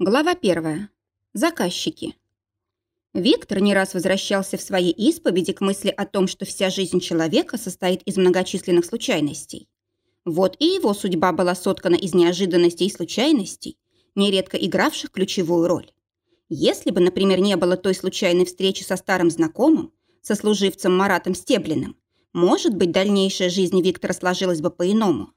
Глава первая. Заказчики. Виктор не раз возвращался в своей исповеди к мысли о том, что вся жизнь человека состоит из многочисленных случайностей. Вот и его судьба была соткана из неожиданностей и случайностей, нередко игравших ключевую роль. Если бы, например, не было той случайной встречи со старым знакомым, со служивцем Маратом Стеблиным, может быть, дальнейшая жизнь Виктора сложилась бы по-иному.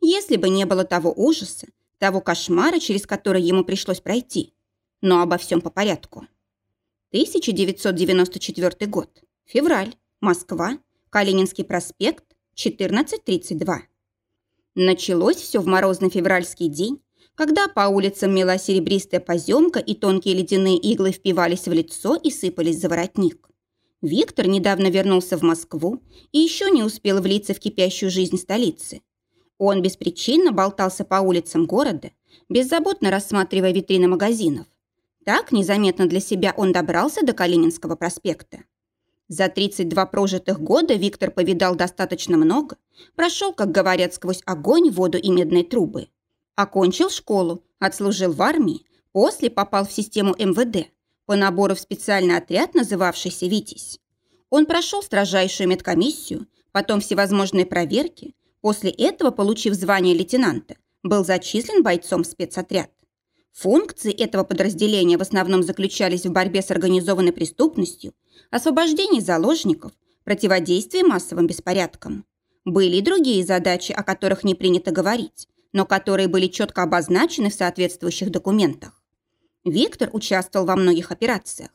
Если бы не было того ужаса, того кошмара, через который ему пришлось пройти. Но обо всем по порядку. 1994 год. Февраль. Москва. Калининский проспект. 14.32. Началось все в морозный февральский день, когда по улицам мела серебристая поземка и тонкие ледяные иглы впивались в лицо и сыпались за воротник. Виктор недавно вернулся в Москву и еще не успел влиться в кипящую жизнь столицы. Он беспричинно болтался по улицам города, беззаботно рассматривая витрины магазинов. Так незаметно для себя он добрался до Калининского проспекта. За 32 прожитых года Виктор повидал достаточно много, прошел, как говорят, сквозь огонь, воду и медные трубы. Окончил школу, отслужил в армии, после попал в систему МВД, по набору в специальный отряд, называвшийся «Витязь». Он прошел строжайшую медкомиссию, потом всевозможные проверки, После этого, получив звание лейтенанта, был зачислен бойцом спецотряд. Функции этого подразделения в основном заключались в борьбе с организованной преступностью, освобождении заложников, противодействии массовым беспорядкам. Были и другие задачи, о которых не принято говорить, но которые были четко обозначены в соответствующих документах. Виктор участвовал во многих операциях.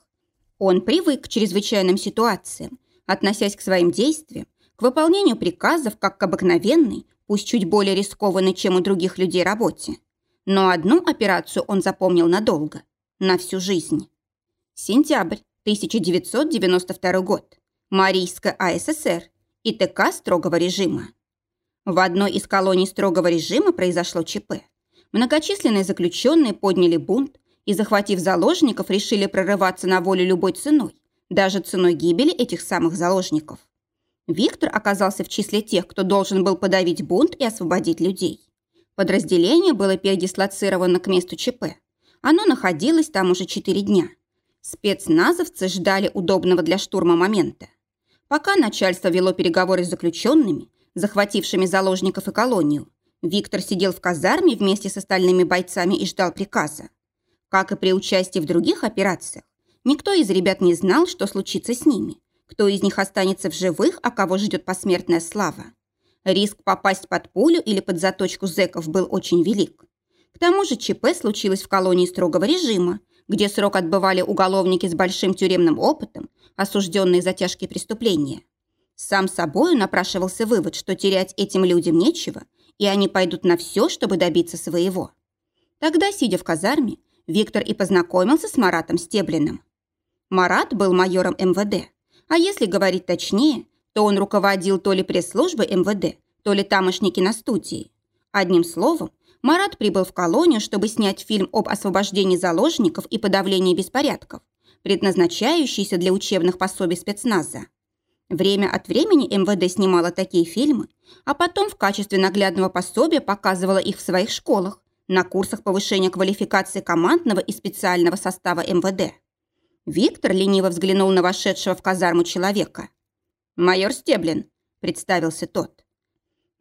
Он привык к чрезвычайным ситуациям, относясь к своим действиям выполнению приказов как к обыкновенной, пусть чуть более рискованной, чем у других людей работе. Но одну операцию он запомнил надолго, на всю жизнь. Сентябрь 1992 год. Марийская АССР. ИТК строгого режима. В одной из колоний строгого режима произошло ЧП. Многочисленные заключенные подняли бунт и, захватив заложников, решили прорываться на волю любой ценой, даже ценой гибели этих самых заложников. Виктор оказался в числе тех, кто должен был подавить бунт и освободить людей. Подразделение было передислоцировано к месту ЧП. Оно находилось там уже четыре дня. Спецназовцы ждали удобного для штурма момента. Пока начальство вело переговоры с заключенными, захватившими заложников и колонию, Виктор сидел в казарме вместе с остальными бойцами и ждал приказа. Как и при участии в других операциях, никто из ребят не знал, что случится с ними кто из них останется в живых, а кого ждет посмертная слава. Риск попасть под пулю или под заточку зэков был очень велик. К тому же ЧП случилось в колонии строгого режима, где срок отбывали уголовники с большим тюремным опытом, осужденные за тяжкие преступления. Сам собою напрашивался вывод, что терять этим людям нечего, и они пойдут на все, чтобы добиться своего. Тогда, сидя в казарме, Виктор и познакомился с Маратом Стеблиным. Марат был майором МВД. А если говорить точнее, то он руководил то ли пресс-службой МВД, то ли тамошней киностудией. Одним словом, Марат прибыл в колонию, чтобы снять фильм об освобождении заложников и подавлении беспорядков, предназначающийся для учебных пособий спецназа. Время от времени МВД снимала такие фильмы, а потом в качестве наглядного пособия показывала их в своих школах, на курсах повышения квалификации командного и специального состава МВД. Виктор лениво взглянул на вошедшего в казарму человека. «Майор Стеблин», — представился тот.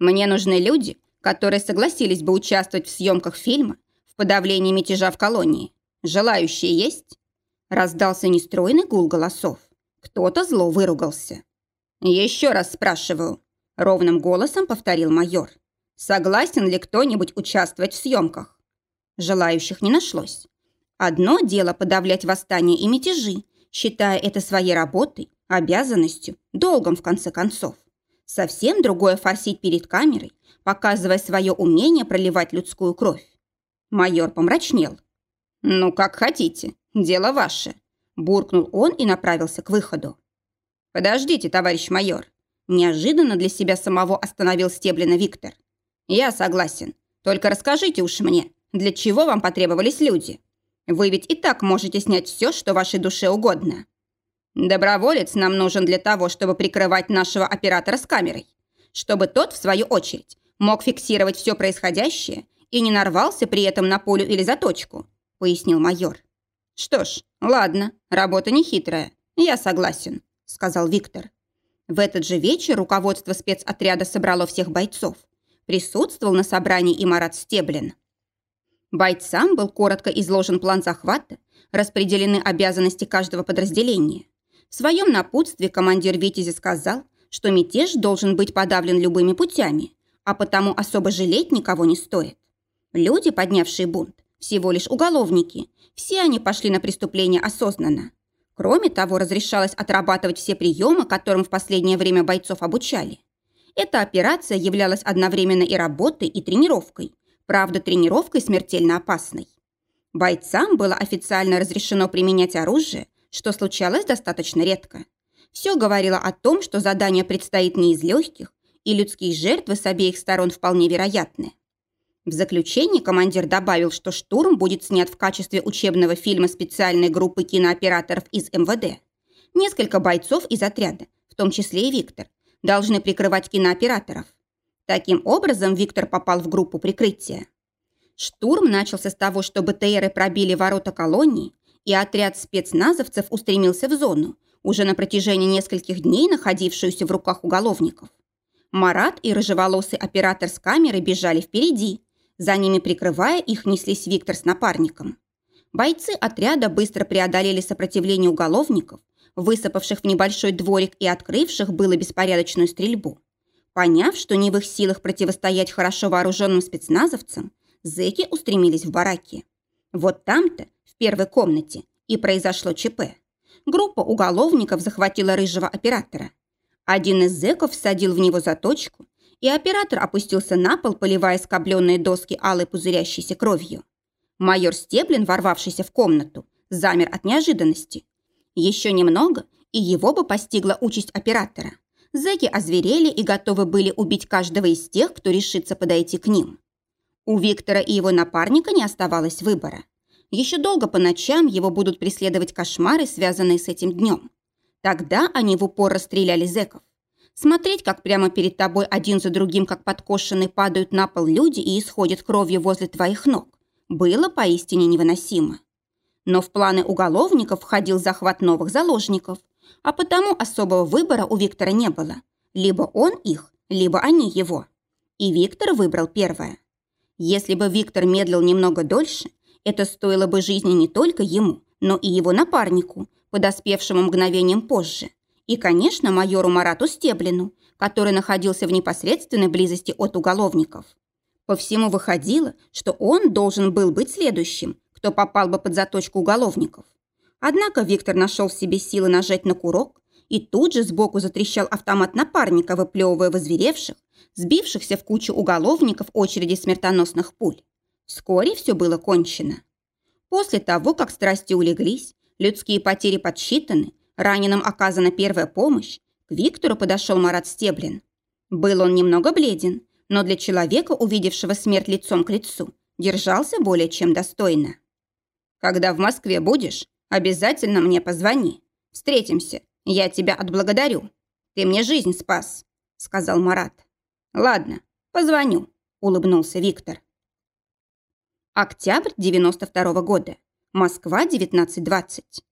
«Мне нужны люди, которые согласились бы участвовать в съемках фильма в подавлении мятежа в колонии. Желающие есть?» Раздался нестройный гул голосов. Кто-то зло выругался. «Еще раз спрашиваю», — ровным голосом повторил майор. «Согласен ли кто-нибудь участвовать в съемках?» Желающих не нашлось. Одно дело подавлять восстания и мятежи, считая это своей работой, обязанностью, долгом в конце концов. Совсем другое форсить перед камерой, показывая свое умение проливать людскую кровь. Майор помрачнел. «Ну, как хотите, дело ваше», – буркнул он и направился к выходу. «Подождите, товарищ майор», – неожиданно для себя самого остановил Стеблина Виктор. «Я согласен. Только расскажите уж мне, для чего вам потребовались люди?» Вы ведь и так можете снять все, что вашей душе угодно. Доброволец нам нужен для того, чтобы прикрывать нашего оператора с камерой. Чтобы тот, в свою очередь, мог фиксировать все происходящее и не нарвался при этом на пулю или заточку», пояснил майор. «Что ж, ладно, работа не хитрая. Я согласен», – сказал Виктор. В этот же вечер руководство спецотряда собрало всех бойцов. Присутствовал на собрании и Марат Стеблин. Бойцам был коротко изложен план захвата, распределены обязанности каждого подразделения. В своем напутстве командир Витязи сказал, что мятеж должен быть подавлен любыми путями, а потому особо жалеть никого не стоит. Люди, поднявшие бунт, всего лишь уголовники, все они пошли на преступление осознанно. Кроме того, разрешалось отрабатывать все приемы, которым в последнее время бойцов обучали. Эта операция являлась одновременно и работой, и тренировкой. Правда, тренировкой смертельно опасной. Бойцам было официально разрешено применять оружие, что случалось достаточно редко. Все говорило о том, что задание предстоит не из легких, и людские жертвы с обеих сторон вполне вероятны. В заключении командир добавил, что штурм будет снят в качестве учебного фильма специальной группы кинооператоров из МВД. Несколько бойцов из отряда, в том числе и Виктор, должны прикрывать кинооператоров. Таким образом, Виктор попал в группу прикрытия. Штурм начался с того, что БТРы пробили ворота колонии, и отряд спецназовцев устремился в зону, уже на протяжении нескольких дней находившуюся в руках уголовников. Марат и рыжеволосый оператор с камеры бежали впереди, за ними, прикрывая их, неслись Виктор с напарником. Бойцы отряда быстро преодолели сопротивление уголовников, высыпавших в небольшой дворик и открывших было беспорядочную стрельбу. Поняв, что не в их силах противостоять хорошо вооруженным спецназовцам, зэки устремились в бараки. Вот там-то, в первой комнате, и произошло ЧП. Группа уголовников захватила рыжего оператора. Один из зэков всадил в него заточку, и оператор опустился на пол, поливая скобленные доски алой пузырящейся кровью. Майор Стеблин, ворвавшийся в комнату, замер от неожиданности. Еще немного, и его бы постигла участь оператора. Зэки озверели и готовы были убить каждого из тех, кто решится подойти к ним. У Виктора и его напарника не оставалось выбора. Еще долго по ночам его будут преследовать кошмары, связанные с этим днем. Тогда они в упор расстреляли зэков. Смотреть, как прямо перед тобой один за другим, как подкошенные, падают на пол люди и исходят кровью возле твоих ног, было поистине невыносимо. Но в планы уголовников входил захват новых заложников, а потому особого выбора у Виктора не было. Либо он их, либо они его. И Виктор выбрал первое. Если бы Виктор медлил немного дольше, это стоило бы жизни не только ему, но и его напарнику, подоспевшему мгновением позже – и, конечно, майору Марату Стеблину, который находился в непосредственной близости от уголовников. По всему выходило, что он должен был быть следующим, кто попал бы под заточку уголовников. Однако Виктор нашел в себе силы нажать на курок, и тут же сбоку затрещал автомат напарника, выплевывая возверевших, сбившихся в кучу уголовников очереди смертоносных пуль. Вскоре все было кончено. После того, как страсти улеглись, людские потери подсчитаны, Раненым оказана первая помощь. К Виктору подошел Марат Стеблин. Был он немного бледен, но для человека, увидевшего смерть лицом к лицу, держался более чем достойно. «Когда в Москве будешь, обязательно мне позвони. Встретимся, я тебя отблагодарю. Ты мне жизнь спас», — сказал Марат. «Ладно, позвоню», — улыбнулся Виктор. Октябрь 92 -го года. Москва, 19.20.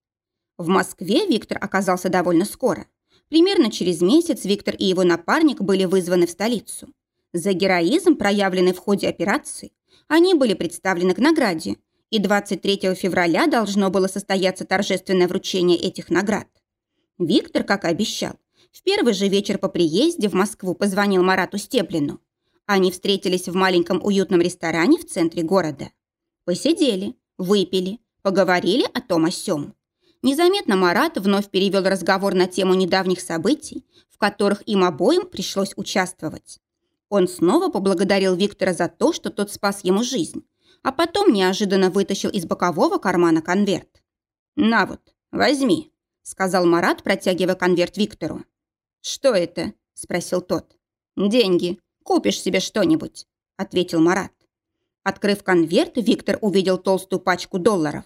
В Москве Виктор оказался довольно скоро. Примерно через месяц Виктор и его напарник были вызваны в столицу. За героизм, проявленный в ходе операции, они были представлены к награде, и 23 февраля должно было состояться торжественное вручение этих наград. Виктор, как и обещал, в первый же вечер по приезде в Москву позвонил Марату Стеблину. Они встретились в маленьком уютном ресторане в центре города. Посидели, выпили, поговорили о том о сём. Незаметно Марат вновь перевел разговор на тему недавних событий, в которых им обоим пришлось участвовать. Он снова поблагодарил Виктора за то, что тот спас ему жизнь, а потом неожиданно вытащил из бокового кармана конверт. «На вот, возьми», — сказал Марат, протягивая конверт Виктору. «Что это?» — спросил тот. «Деньги. Купишь себе что-нибудь», — ответил Марат. Открыв конверт, Виктор увидел толстую пачку долларов.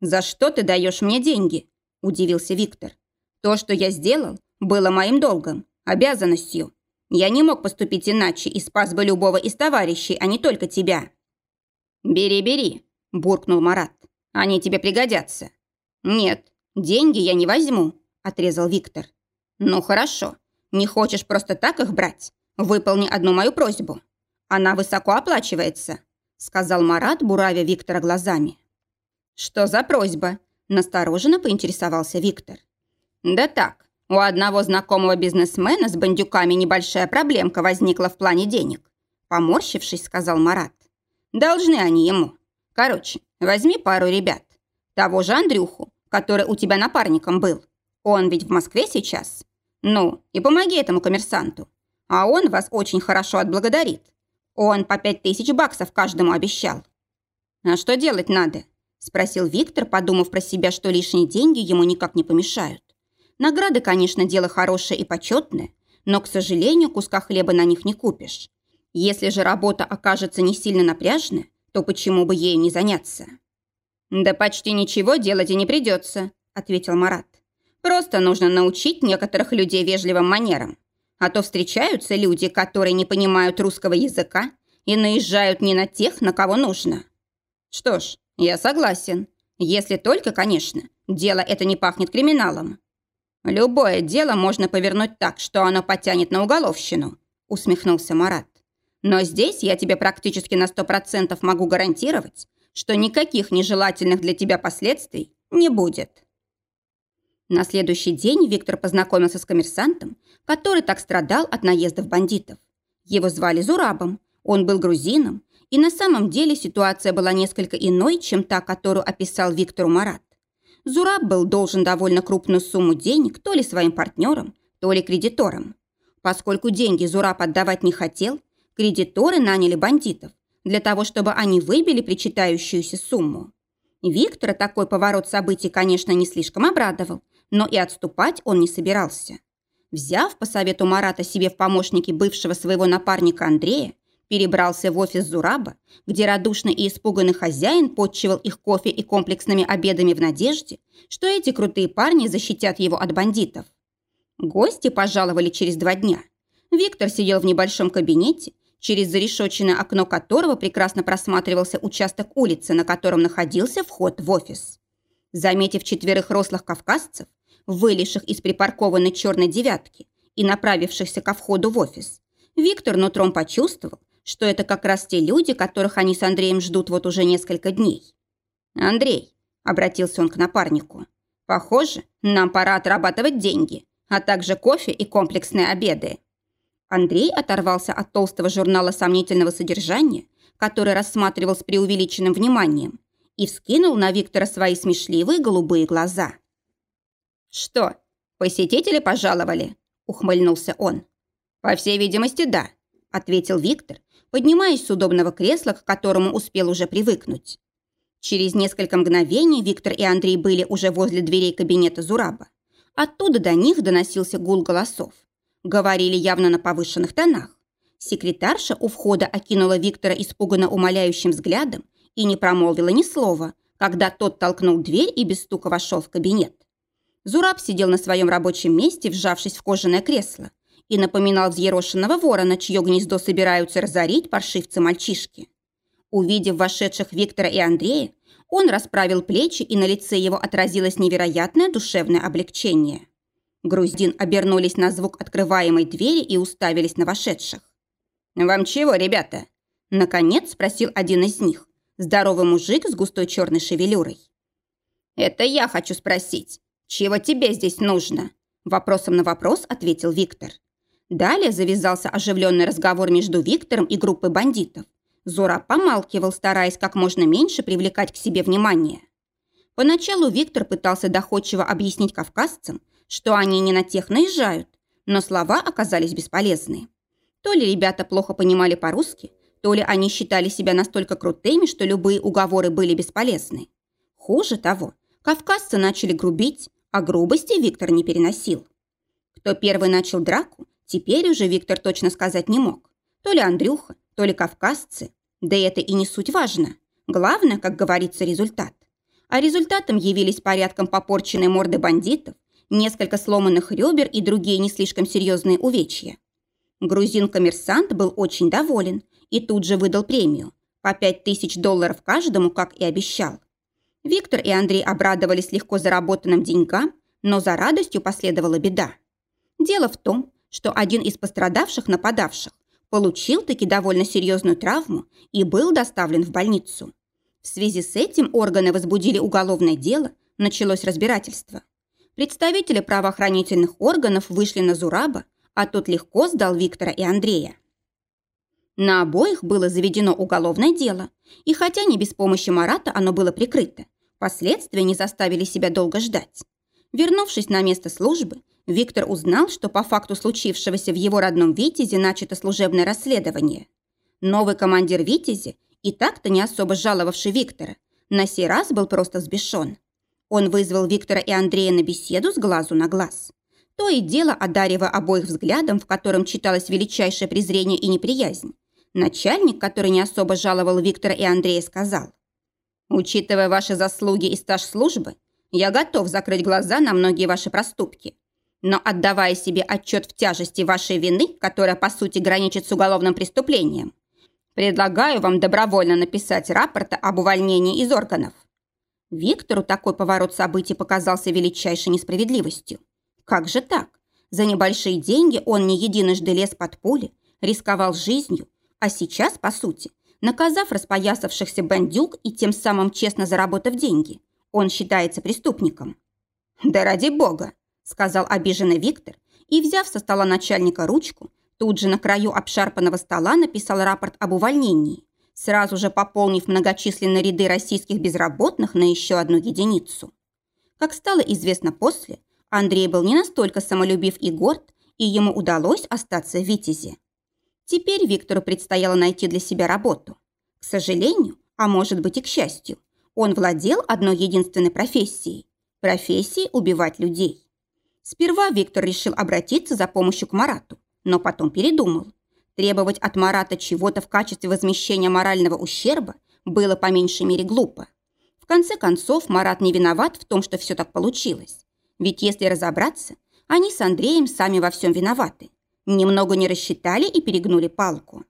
«За что ты даешь мне деньги?» – удивился Виктор. «То, что я сделал, было моим долгом, обязанностью. Я не мог поступить иначе и спас бы любого из товарищей, а не только тебя». «Бери, бери», – буркнул Марат. Они тебе пригодятся». «Нет, деньги я не возьму», – отрезал Виктор. «Ну хорошо. Не хочешь просто так их брать? Выполни одну мою просьбу. Она высоко оплачивается», – сказал Марат, буравя Виктора глазами. «Что за просьба?» – настороженно поинтересовался Виктор. «Да так, у одного знакомого бизнесмена с бандюками небольшая проблемка возникла в плане денег. Поморщившись, сказал Марат. Должны они ему. Короче, возьми пару ребят. Того же Андрюху, который у тебя напарником был. Он ведь в Москве сейчас. Ну, и помоги этому коммерсанту. А он вас очень хорошо отблагодарит. Он по пять тысяч баксов каждому обещал. А что делать надо? Спросил Виктор, подумав про себя, что лишние деньги ему никак не помешают. Награды, конечно, дело хорошее и почетное, но, к сожалению, куска хлеба на них не купишь. Если же работа окажется не сильно напряжная, то почему бы ею не заняться? «Да почти ничего делать и не придется», – ответил Марат. «Просто нужно научить некоторых людей вежливым манерам. А то встречаются люди, которые не понимают русского языка и наезжают не на тех, на кого нужно». «Что ж, я согласен. Если только, конечно, дело это не пахнет криминалом. «Любое дело можно повернуть так, что оно потянет на уголовщину», усмехнулся Марат. «Но здесь я тебе практически на сто процентов могу гарантировать, что никаких нежелательных для тебя последствий не будет». На следующий день Виктор познакомился с коммерсантом, который так страдал от наездов бандитов. Его звали Зурабом, он был грузином, и на самом деле ситуация была несколько иной, чем та, которую описал Виктору Марат. Зураб был должен довольно крупную сумму денег то ли своим партнерам, то ли кредиторам. Поскольку деньги Зураб отдавать не хотел, кредиторы наняли бандитов для того, чтобы они выбили причитающуюся сумму. Виктора такой поворот событий, конечно, не слишком обрадовал, но и отступать он не собирался. Взяв по совету Марата себе в помощники бывшего своего напарника Андрея, перебрался в офис Зураба, где радушный и испуганный хозяин подчивал их кофе и комплексными обедами в надежде, что эти крутые парни защитят его от бандитов. Гости пожаловали через два дня. Виктор сидел в небольшом кабинете, через зарешоченное окно которого прекрасно просматривался участок улицы, на котором находился вход в офис. Заметив четверых рослых кавказцев, вылезших из припаркованной черной девятки и направившихся ко входу в офис, Виктор нутром почувствовал, что это как раз те люди, которых они с Андреем ждут вот уже несколько дней. «Андрей», — обратился он к напарнику, — «похоже, нам пора отрабатывать деньги, а также кофе и комплексные обеды». Андрей оторвался от толстого журнала сомнительного содержания, который рассматривал с преувеличенным вниманием, и вскинул на Виктора свои смешливые голубые глаза. «Что, посетители пожаловали?» – ухмыльнулся он. «По всей видимости, да», – ответил Виктор, поднимаясь с удобного кресла, к которому успел уже привыкнуть. Через несколько мгновений Виктор и Андрей были уже возле дверей кабинета Зураба. Оттуда до них доносился гул голосов. Говорили явно на повышенных тонах. Секретарша у входа окинула Виктора испуганно умоляющим взглядом и не промолвила ни слова, когда тот толкнул дверь и без стука вошел в кабинет. Зураб сидел на своем рабочем месте, вжавшись в кожаное кресло, и напоминал взъерошенного ворона, чье гнездо собираются разорить паршивцы-мальчишки. Увидев вошедших Виктора и Андрея, он расправил плечи, и на лице его отразилось невероятное душевное облегчение. Груздин обернулись на звук открываемой двери и уставились на вошедших. «Вам чего, ребята?» Наконец спросил один из них, здоровый мужик с густой черной шевелюрой. «Это я хочу спросить, чего тебе здесь нужно?» Вопросом на вопрос ответил Виктор. Далее завязался оживленный разговор между Виктором и группой бандитов. Зора помалкивал, стараясь как можно меньше привлекать к себе внимание. Поначалу Виктор пытался доходчиво объяснить кавказцам, что они не на тех наезжают, но слова оказались бесполезны. То ли ребята плохо понимали по-русски, то ли они считали себя настолько крутыми, что любые уговоры были бесполезны. Хуже того, кавказцы начали грубить, а грубости Виктор не переносил. Кто первый начал драку, Теперь уже Виктор точно сказать не мог. То ли Андрюха, то ли кавказцы. Да это и не суть важно. Главное, как говорится, результат. А результатом явились порядком попорченные морды бандитов, несколько сломанных ребер и другие не слишком серьезные увечья. Грузин-коммерсант был очень доволен и тут же выдал премию – по пять тысяч долларов каждому, как и обещал. Виктор и Андрей обрадовались легко заработанным деньгам, но за радостью последовала беда. Дело в том, что один из пострадавших нападавших получил таки довольно серьезную травму и был доставлен в больницу. В связи с этим органы возбудили уголовное дело, началось разбирательство. Представители правоохранительных органов вышли на Зураба, а тот легко сдал Виктора и Андрея. На обоих было заведено уголовное дело, и хотя не без помощи Марата оно было прикрыто, последствия не заставили себя долго ждать. Вернувшись на место службы, Виктор узнал, что по факту случившегося в его родном Витязе начато служебное расследование. Новый командир Витязи, и так-то не особо жаловавший Виктора, на сей раз был просто сбешен. Он вызвал Виктора и Андрея на беседу с глазу на глаз. То и дело одаривая обоих взглядом, в котором читалось величайшее презрение и неприязнь. Начальник, который не особо жаловал Виктора и Андрея, сказал, «Учитывая ваши заслуги и стаж службы, я готов закрыть глаза на многие ваши проступки. Но отдавая себе отчет в тяжести вашей вины, которая по сути граничит с уголовным преступлением, предлагаю вам добровольно написать рапорт об увольнении из органов. Виктору такой поворот событий показался величайшей несправедливостью. Как же так? За небольшие деньги он не единожды лез под пули, рисковал жизнью, а сейчас, по сути, наказав распоясавшихся бандюк и тем самым честно заработав деньги – он считается преступником». «Да ради бога!» – сказал обиженный Виктор и, взяв со стола начальника ручку, тут же на краю обшарпанного стола написал рапорт об увольнении, сразу же пополнив многочисленные ряды российских безработных на еще одну единицу. Как стало известно после, Андрей был не настолько самолюбив и горд, и ему удалось остаться в Витязе. Теперь Виктору предстояло найти для себя работу. К сожалению, а может быть и к счастью, он владел одной единственной профессией – профессией убивать людей. Сперва Виктор решил обратиться за помощью к Марату, но потом передумал. Требовать от Марата чего-то в качестве возмещения морального ущерба было по меньшей мере глупо. В конце концов, Марат не виноват в том, что все так получилось. Ведь если разобраться, они с Андреем сами во всем виноваты. Немного не рассчитали и перегнули палку.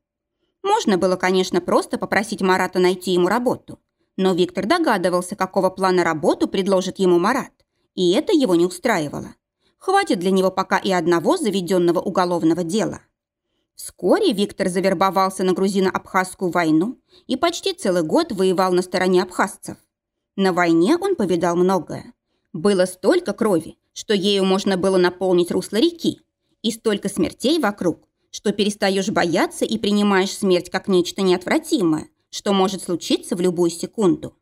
Можно было, конечно, просто попросить Марата найти ему работу – но Виктор догадывался, какого плана работу предложит ему Марат, и это его не устраивало. Хватит для него пока и одного заведенного уголовного дела. Вскоре Виктор завербовался на грузино-абхазскую войну и почти целый год воевал на стороне абхазцев. На войне он повидал многое. Было столько крови, что ею можно было наполнить русло реки, и столько смертей вокруг, что перестаешь бояться и принимаешь смерть как нечто неотвратимое, что может случиться в любую секунду.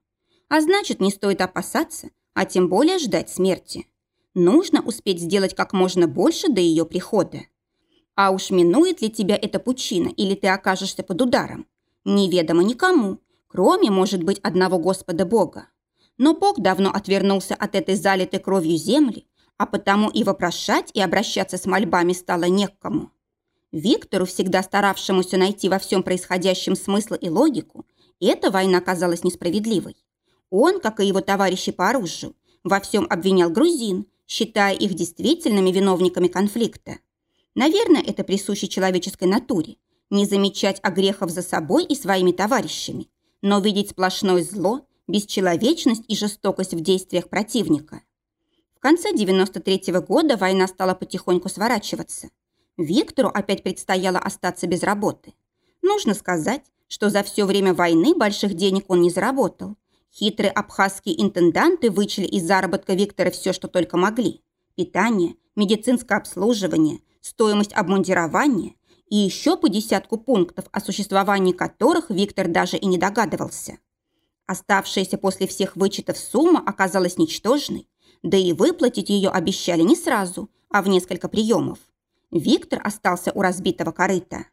А значит, не стоит опасаться, а тем более ждать смерти. Нужно успеть сделать как можно больше до ее прихода. А уж минует ли тебя эта пучина, или ты окажешься под ударом, неведомо никому, кроме, может быть, одного Господа Бога. Но Бог давно отвернулся от этой залитой кровью земли, а потому и вопрошать, и обращаться с мольбами стало некому. Виктору, всегда старавшемуся найти во всем происходящем смысл и логику, эта война казалась несправедливой. Он, как и его товарищи по оружию, во всем обвинял грузин, считая их действительными виновниками конфликта. Наверное, это присуще человеческой натуре – не замечать огрехов за собой и своими товарищами, но видеть сплошное зло, бесчеловечность и жестокость в действиях противника. В конце 93 -го года война стала потихоньку сворачиваться. Виктору опять предстояло остаться без работы. Нужно сказать, что за все время войны больших денег он не заработал. Хитрые абхазские интенданты вычли из заработка Виктора все, что только могли. Питание, медицинское обслуживание, стоимость обмундирования и еще по десятку пунктов, о существовании которых Виктор даже и не догадывался. Оставшаяся после всех вычетов сумма оказалась ничтожной, да и выплатить ее обещали не сразу, а в несколько приемов. Виктор остался у разбитого корыта.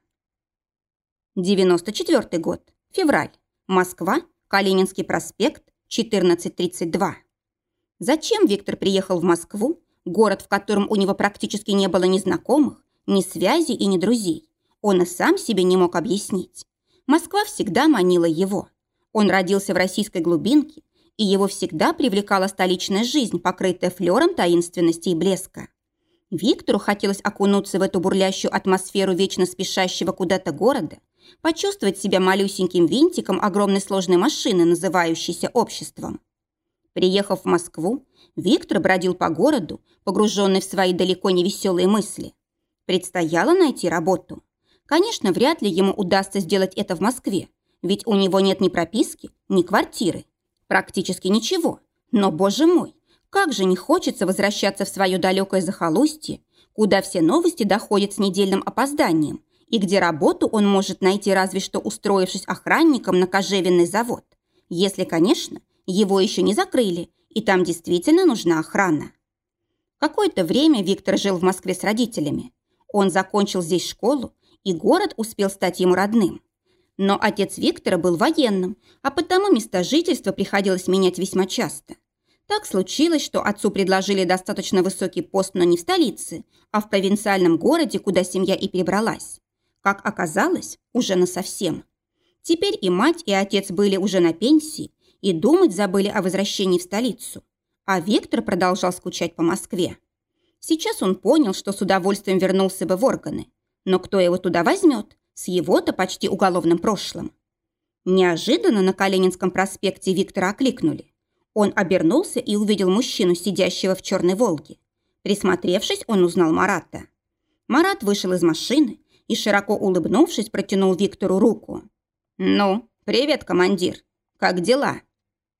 94 год. Февраль. Москва. Калининский проспект. 1432. Зачем Виктор приехал в Москву, город, в котором у него практически не было ни знакомых, ни связей и ни друзей? Он и сам себе не мог объяснить. Москва всегда манила его. Он родился в российской глубинке, и его всегда привлекала столичная жизнь, покрытая флером таинственности и блеска. Виктору хотелось окунуться в эту бурлящую атмосферу вечно спешащего куда-то города, почувствовать себя малюсеньким винтиком огромной сложной машины, называющейся обществом. Приехав в Москву, Виктор бродил по городу, погруженный в свои далеко не веселые мысли. Предстояло найти работу. Конечно, вряд ли ему удастся сделать это в Москве, ведь у него нет ни прописки, ни квартиры. Практически ничего. Но, боже мой, как же не хочется возвращаться в свое далекое захолустье, куда все новости доходят с недельным опозданием, и где работу он может найти разве что устроившись охранником на кожевенный завод. Если, конечно, его еще не закрыли, и там действительно нужна охрана. Какое-то время Виктор жил в Москве с родителями. Он закончил здесь школу, и город успел стать ему родным. Но отец Виктора был военным, а потому место жительства приходилось менять весьма часто. Так случилось, что отцу предложили достаточно высокий пост, но не в столице, а в провинциальном городе, куда семья и перебралась. Как оказалось, уже насовсем. Теперь и мать, и отец были уже на пенсии, и думать забыли о возвращении в столицу. А Виктор продолжал скучать по Москве. Сейчас он понял, что с удовольствием вернулся бы в органы. Но кто его туда возьмет? С его-то почти уголовным прошлым. Неожиданно на Калининском проспекте Виктора окликнули. Он обернулся и увидел мужчину, сидящего в черной «Волге». Присмотревшись, он узнал Марата. Марат вышел из машины и, широко улыбнувшись, протянул Виктору руку. «Ну, привет, командир. Как дела?»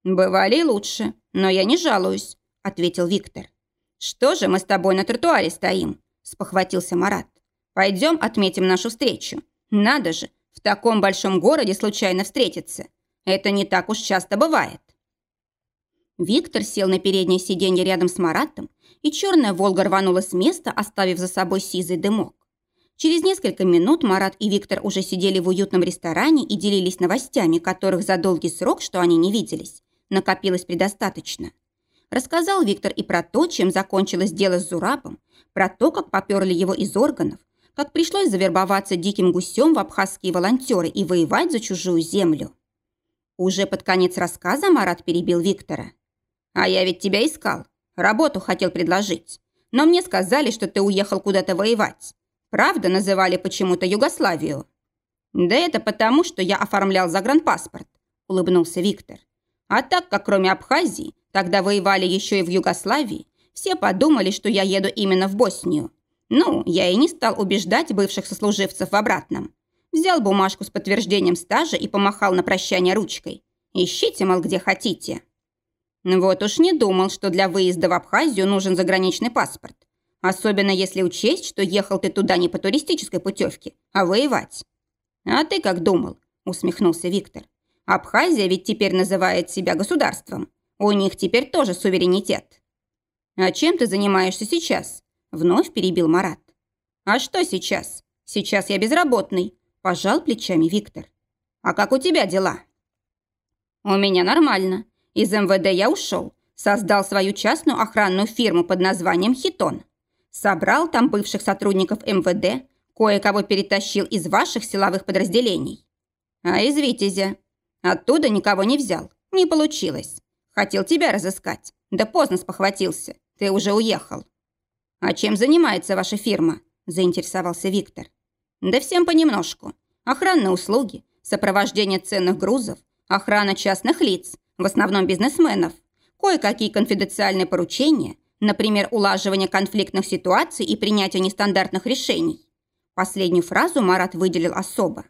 «Бывали лучше, но я не жалуюсь», — ответил Виктор. «Что же мы с тобой на тротуаре стоим?» — спохватился Марат. «Пойдем отметим нашу встречу. Надо же, в таком большом городе случайно встретиться. Это не так уж часто бывает. Виктор сел на переднее сиденье рядом с Маратом, и черная «Волга» рванула с места, оставив за собой сизый дымок. Через несколько минут Марат и Виктор уже сидели в уютном ресторане и делились новостями, которых за долгий срок, что они не виделись, накопилось предостаточно. Рассказал Виктор и про то, чем закончилось дело с Зурабом, про то, как поперли его из органов, как пришлось завербоваться диким гусем в абхазские волонтеры и воевать за чужую землю. Уже под конец рассказа Марат перебил Виктора. «А я ведь тебя искал, работу хотел предложить. Но мне сказали, что ты уехал куда-то воевать. Правда, называли почему-то Югославию?» «Да это потому, что я оформлял загранпаспорт», – улыбнулся Виктор. «А так как кроме Абхазии, тогда воевали еще и в Югославии, все подумали, что я еду именно в Боснию. Ну, я и не стал убеждать бывших сослуживцев в обратном. Взял бумажку с подтверждением стажа и помахал на прощание ручкой. Ищите, мол, где хотите. Вот уж не думал, что для выезда в Абхазию нужен заграничный паспорт. Особенно если учесть, что ехал ты туда не по туристической путевке, а воевать. А ты как думал? Усмехнулся Виктор. Абхазия ведь теперь называет себя государством. У них теперь тоже суверенитет. А чем ты занимаешься сейчас? Вновь перебил Марат. «А что сейчас? Сейчас я безработный», – пожал плечами Виктор. «А как у тебя дела?» «У меня нормально. Из МВД я ушел. Создал свою частную охранную фирму под названием «Хитон». Собрал там бывших сотрудников МВД, кое-кого перетащил из ваших силовых подразделений. А из Витязя? Оттуда никого не взял. Не получилось. Хотел тебя разыскать. Да поздно спохватился. Ты уже уехал. «А чем занимается ваша фирма?» – заинтересовался Виктор. «Да всем понемножку. Охранные услуги, сопровождение ценных грузов, охрана частных лиц, в основном бизнесменов, кое-какие конфиденциальные поручения, например, улаживание конфликтных ситуаций и принятие нестандартных решений». Последнюю фразу Марат выделил особо.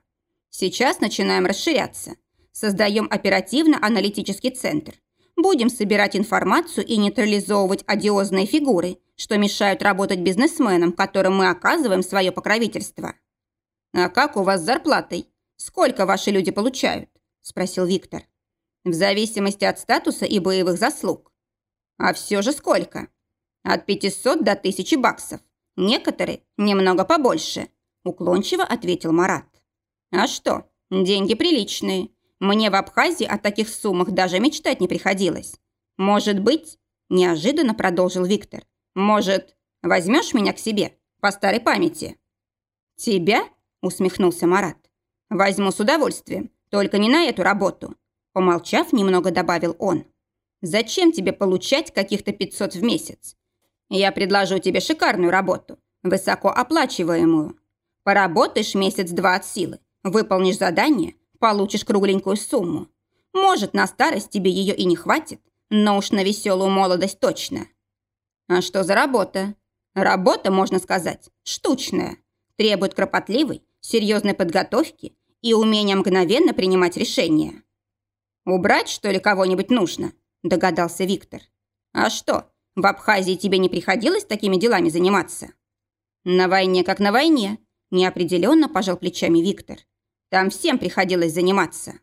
«Сейчас начинаем расширяться. Создаем оперативно-аналитический центр. Будем собирать информацию и нейтрализовывать одиозные фигуры, что мешают работать бизнесменам, которым мы оказываем свое покровительство. «А как у вас с зарплатой? Сколько ваши люди получают?» – спросил Виктор. «В зависимости от статуса и боевых заслуг». «А все же сколько?» «От 500 до 1000 баксов. Некоторые немного побольше», – уклончиво ответил Марат. «А что, деньги приличные. Мне в Абхазии о таких суммах даже мечтать не приходилось. Может быть, неожиданно продолжил Виктор, может, возьмешь меня к себе по старой памяти? Тебя? Усмехнулся Марат. Возьму с удовольствием, только не на эту работу. Помолчав, немного добавил он. Зачем тебе получать каких-то 500 в месяц? Я предложу тебе шикарную работу, высокооплачиваемую. Поработаешь месяц-два от силы, выполнишь задание – получишь кругленькую сумму. Может, на старость тебе ее и не хватит, но уж на веселую молодость точно. А что за работа? Работа, можно сказать, штучная. Требует кропотливой, серьезной подготовки и умения мгновенно принимать решения. «Убрать, что ли, кого-нибудь нужно?» – догадался Виктор. «А что, в Абхазии тебе не приходилось такими делами заниматься?» «На войне как на войне», – неопределенно пожал плечами Виктор. «Там всем приходилось заниматься».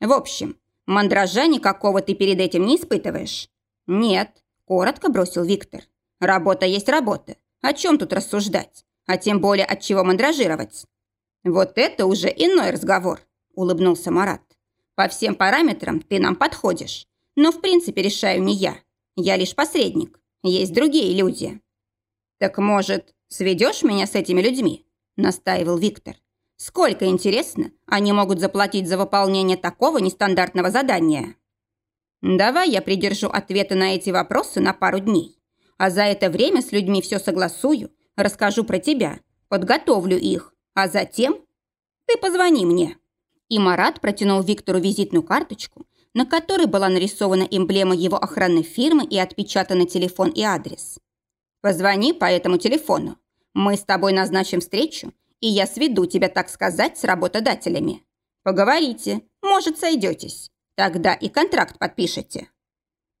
«В общем, мандража никакого ты перед этим не испытываешь?» «Нет», – коротко бросил Виктор. «Работа есть работа. О чем тут рассуждать? А тем более от чего мандражировать?» «Вот это уже иной разговор», – улыбнулся Марат. «По всем параметрам ты нам подходишь. Но в принципе решаю не я. Я лишь посредник. Есть другие люди». «Так, может, сведешь меня с этими людьми?» – настаивал Виктор. «Сколько, интересно, они могут заплатить за выполнение такого нестандартного задания?» «Давай я придержу ответы на эти вопросы на пару дней. А за это время с людьми все согласую, расскажу про тебя, подготовлю их, а затем ты позвони мне». И Марат протянул Виктору визитную карточку, на которой была нарисована эмблема его охранной фирмы и отпечатаны телефон и адрес. «Позвони по этому телефону. Мы с тобой назначим встречу, и я сведу тебя, так сказать, с работодателями. Поговорите, может, сойдетесь. Тогда и контракт подпишете».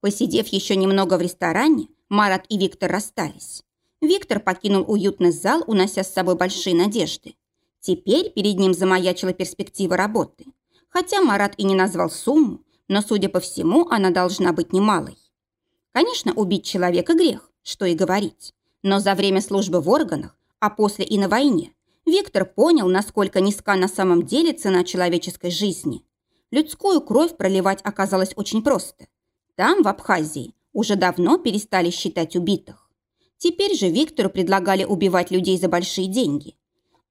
Посидев еще немного в ресторане, Марат и Виктор расстались. Виктор покинул уютный зал, унося с собой большие надежды. Теперь перед ним замаячила перспектива работы. Хотя Марат и не назвал сумму, но, судя по всему, она должна быть немалой. Конечно, убить человека – грех, что и говорить. Но за время службы в органах, а после и на войне, Виктор понял, насколько низка на самом деле цена человеческой жизни. Людскую кровь проливать оказалось очень просто. Там, в Абхазии, уже давно перестали считать убитых. Теперь же Виктору предлагали убивать людей за большие деньги.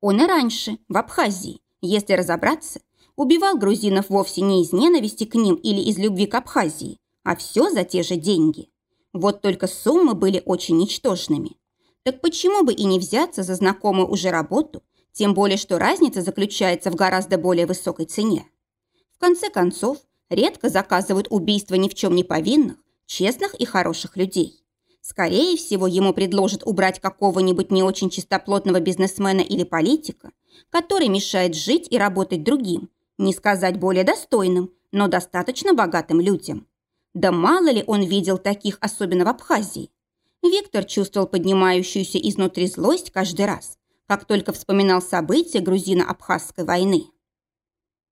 Он и раньше, в Абхазии, если разобраться, убивал грузинов вовсе не из ненависти к ним или из любви к Абхазии, а все за те же деньги. Вот только суммы были очень ничтожными. Так почему бы и не взяться за знакомую уже работу, тем более что разница заключается в гораздо более высокой цене. В конце концов, редко заказывают убийства ни в чем не повинных, честных и хороших людей. Скорее всего, ему предложат убрать какого-нибудь не очень чистоплотного бизнесмена или политика, который мешает жить и работать другим, не сказать более достойным, но достаточно богатым людям. Да мало ли он видел таких, особенно в Абхазии. Виктор чувствовал поднимающуюся изнутри злость каждый раз, как только вспоминал события грузино-абхазской войны.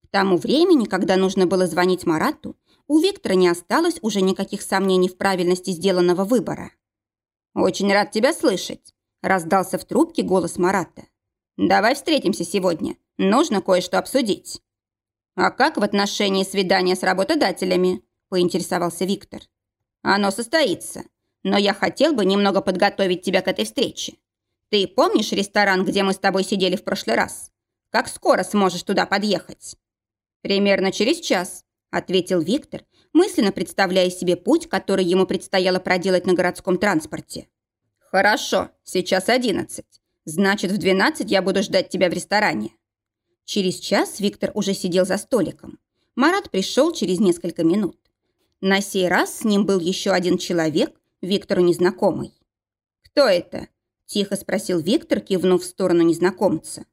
К тому времени, когда нужно было звонить Марату, у Виктора не осталось уже никаких сомнений в правильности сделанного выбора. «Очень рад тебя слышать», – раздался в трубке голос Марата. «Давай встретимся сегодня. Нужно кое-что обсудить». «А как в отношении свидания с работодателями?» – поинтересовался Виктор. «Оно состоится, но я хотел бы немного подготовить тебя к этой встрече. Ты помнишь ресторан, где мы с тобой сидели в прошлый раз? Как скоро сможешь туда подъехать?» «Примерно через час», – ответил Виктор, мысленно представляя себе путь, который ему предстояло проделать на городском транспорте. «Хорошо, сейчас одиннадцать. Значит, в двенадцать я буду ждать тебя в ресторане. Через час Виктор уже сидел за столиком. Марат пришел через несколько минут. На сей раз с ним был еще один человек, Виктору незнакомый. «Кто это?» – тихо спросил Виктор, кивнув в сторону незнакомца.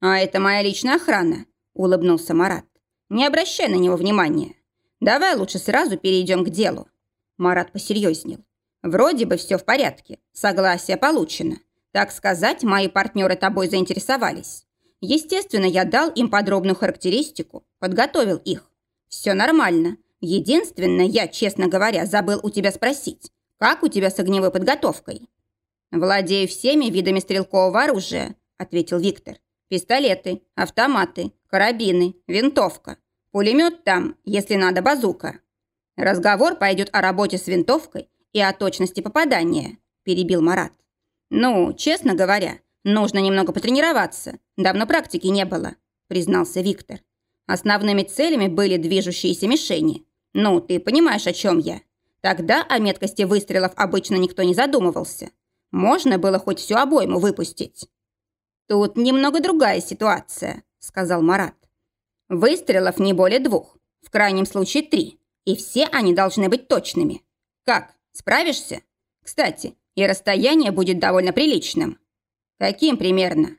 «А это моя личная охрана», – улыбнулся Марат. «Не обращай на него внимания. Давай лучше сразу перейдем к делу». Марат посерьезнел. «Вроде бы все в порядке. Согласие получено. Так сказать, мои партнеры тобой заинтересовались. Естественно, я дал им подробную характеристику, подготовил их. Все нормально. Единственное, я, честно говоря, забыл у тебя спросить, как у тебя с огневой подготовкой? Владею всеми видами стрелкового оружия, ответил Виктор. Пистолеты, автоматы, карабины, винтовка. Пулемет там, если надо, базука. Разговор пойдет о работе с винтовкой и о точности попадания, перебил Марат. Ну, честно говоря, «Нужно немного потренироваться. Давно практики не было», – признался Виктор. «Основными целями были движущиеся мишени. Ну, ты понимаешь, о чем я. Тогда о меткости выстрелов обычно никто не задумывался. Можно было хоть всю обойму выпустить». «Тут немного другая ситуация», – сказал Марат. «Выстрелов не более двух, в крайнем случае три, И все они должны быть точными. Как, справишься? Кстати, и расстояние будет довольно приличным. Каким примерно?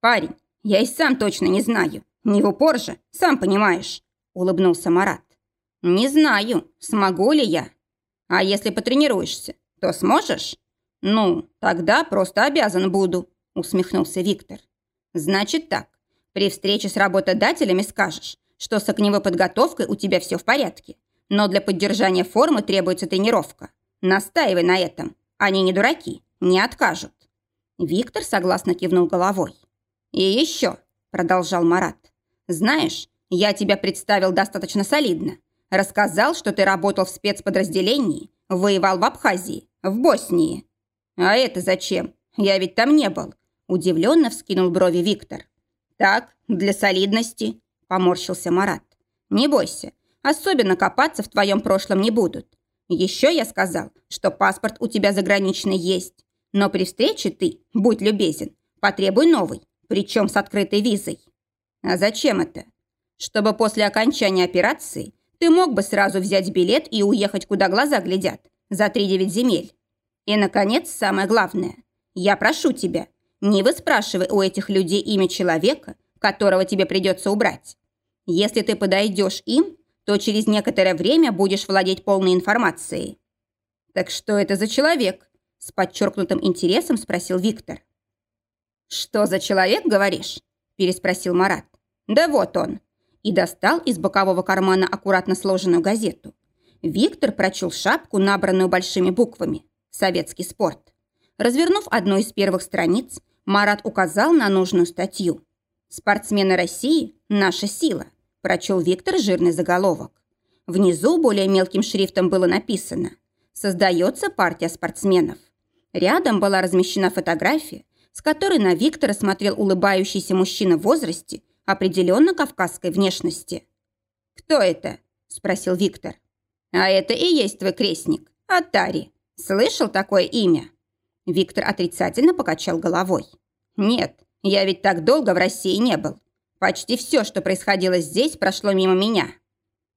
Парень, я и сам точно не знаю. Не в упор же, сам понимаешь, улыбнулся Марат. Не знаю, смогу ли я. А если потренируешься, то сможешь? Ну, тогда просто обязан буду, усмехнулся Виктор. Значит так, при встрече с работодателями скажешь, что с огневой подготовкой у тебя все в порядке, но для поддержания формы требуется тренировка. Настаивай на этом. Они не дураки, не откажут. Виктор согласно кивнул головой. «И еще», – продолжал Марат, – «знаешь, я тебя представил достаточно солидно. Рассказал, что ты работал в спецподразделении, воевал в Абхазии, в Боснии». «А это зачем? Я ведь там не был», – удивленно вскинул брови Виктор. «Так, для солидности», – поморщился Марат. «Не бойся, особенно копаться в твоем прошлом не будут. Еще я сказал, что паспорт у тебя заграничный есть, но при встрече ты, будь любезен, потребуй новый, причем с открытой визой. А зачем это? Чтобы после окончания операции ты мог бы сразу взять билет и уехать, куда глаза глядят, за 3-9 земель. И, наконец, самое главное. Я прошу тебя, не выспрашивай у этих людей имя человека, которого тебе придется убрать. Если ты подойдешь им, то через некоторое время будешь владеть полной информацией. Так что это за человек? С подчеркнутым интересом спросил Виктор. «Что за человек, говоришь?» переспросил Марат. «Да вот он». И достал из бокового кармана аккуратно сложенную газету. Виктор прочел шапку, набранную большими буквами. «Советский спорт». Развернув одну из первых страниц, Марат указал на нужную статью. «Спортсмены России – наша сила», – прочел Виктор жирный заголовок. Внизу более мелким шрифтом было написано «Создается партия спортсменов». Рядом была размещена фотография, с которой на Виктора смотрел улыбающийся мужчина в возрасте, определенно кавказской внешности. «Кто это?» – спросил Виктор. «А это и есть твой крестник, Атари. Слышал такое имя?» Виктор отрицательно покачал головой. «Нет, я ведь так долго в России не был. Почти все, что происходило здесь, прошло мимо меня.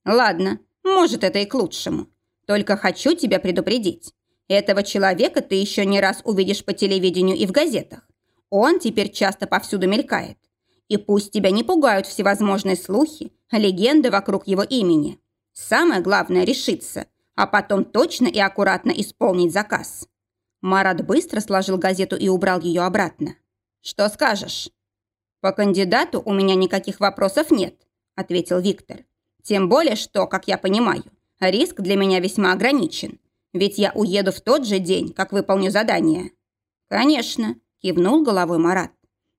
Ладно, может, это и к лучшему. Только хочу тебя предупредить. Этого человека ты еще не раз увидишь по телевидению и в газетах. Он теперь часто повсюду мелькает. И пусть тебя не пугают всевозможные слухи, легенды вокруг его имени. Самое главное – решиться, а потом точно и аккуратно исполнить заказ. Марат быстро сложил газету и убрал ее обратно. «Что скажешь?» «По кандидату у меня никаких вопросов нет», – ответил Виктор. «Тем более, что, как я понимаю, риск для меня весьма ограничен. Ведь я уеду в тот же день, как выполню задание». «Конечно», – кивнул головой Марат.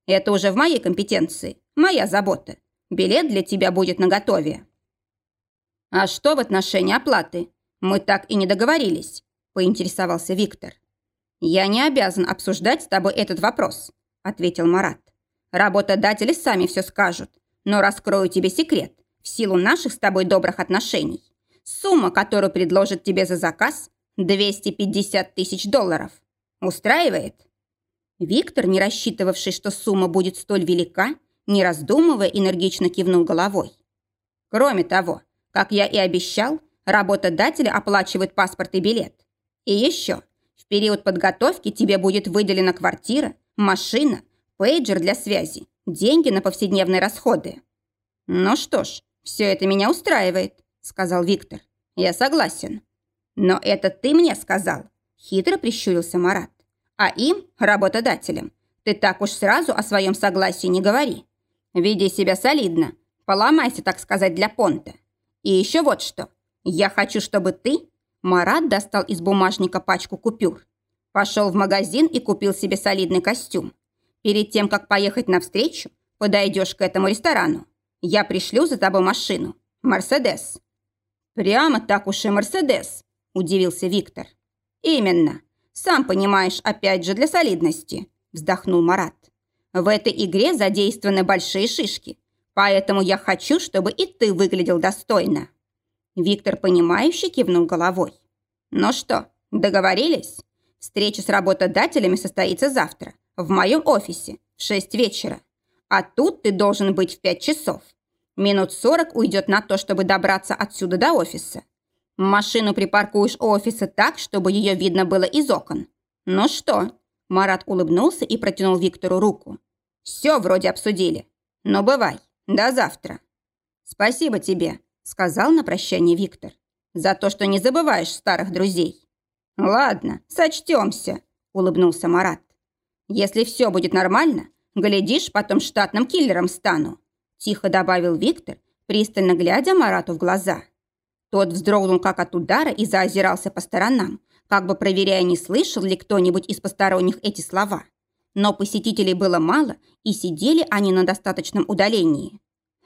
«Это уже в моей компетенции, моя забота. Билет для тебя будет наготове». «А что в отношении оплаты? Мы так и не договорились», – поинтересовался Виктор. «Я не обязан обсуждать с тобой этот вопрос», – ответил Марат. «Работодатели сами все скажут, но раскрою тебе секрет в силу наших с тобой добрых отношений. Сумма, которую предложат тебе за заказ, 250 тысяч долларов. Устраивает? Виктор, не рассчитывавший, что сумма будет столь велика, не раздумывая, энергично кивнул головой. Кроме того, как я и обещал, работодатели оплачивают паспорт и билет. И еще, в период подготовки тебе будет выделена квартира, машина, пейджер для связи, деньги на повседневные расходы. Ну что ж, все это меня устраивает, сказал Виктор. Я согласен. «Но это ты мне сказал», – хитро прищурился Марат. «А им, работодателям, ты так уж сразу о своем согласии не говори. Веди себя солидно, поломайся, так сказать, для понта. И еще вот что. Я хочу, чтобы ты...» Марат достал из бумажника пачку купюр. Пошел в магазин и купил себе солидный костюм. Перед тем, как поехать навстречу, подойдешь к этому ресторану. Я пришлю за тобой машину. Мерседес. Прямо так уж и Мерседес, – удивился Виктор. «Именно. Сам понимаешь, опять же, для солидности», – вздохнул Марат. «В этой игре задействованы большие шишки, поэтому я хочу, чтобы и ты выглядел достойно». Виктор, понимающе кивнул головой. «Ну что, договорились? Встреча с работодателями состоится завтра, в моем офисе, в шесть вечера. А тут ты должен быть в пять часов. Минут сорок уйдет на то, чтобы добраться отсюда до офиса. Машину припаркуешь у офиса так, чтобы ее видно было из окон. Ну что?» Марат улыбнулся и протянул Виктору руку. «Все вроде обсудили. Но бывай. До завтра». «Спасибо тебе», — сказал на прощание Виктор. «За то, что не забываешь старых друзей». «Ладно, сочтемся», — улыбнулся Марат. «Если все будет нормально, глядишь, потом штатным киллером стану», — тихо добавил Виктор, пристально глядя Марату в глаза. Тот вздрогнул как от удара и заозирался по сторонам, как бы проверяя, не слышал ли кто-нибудь из посторонних эти слова. Но посетителей было мало, и сидели они на достаточном удалении.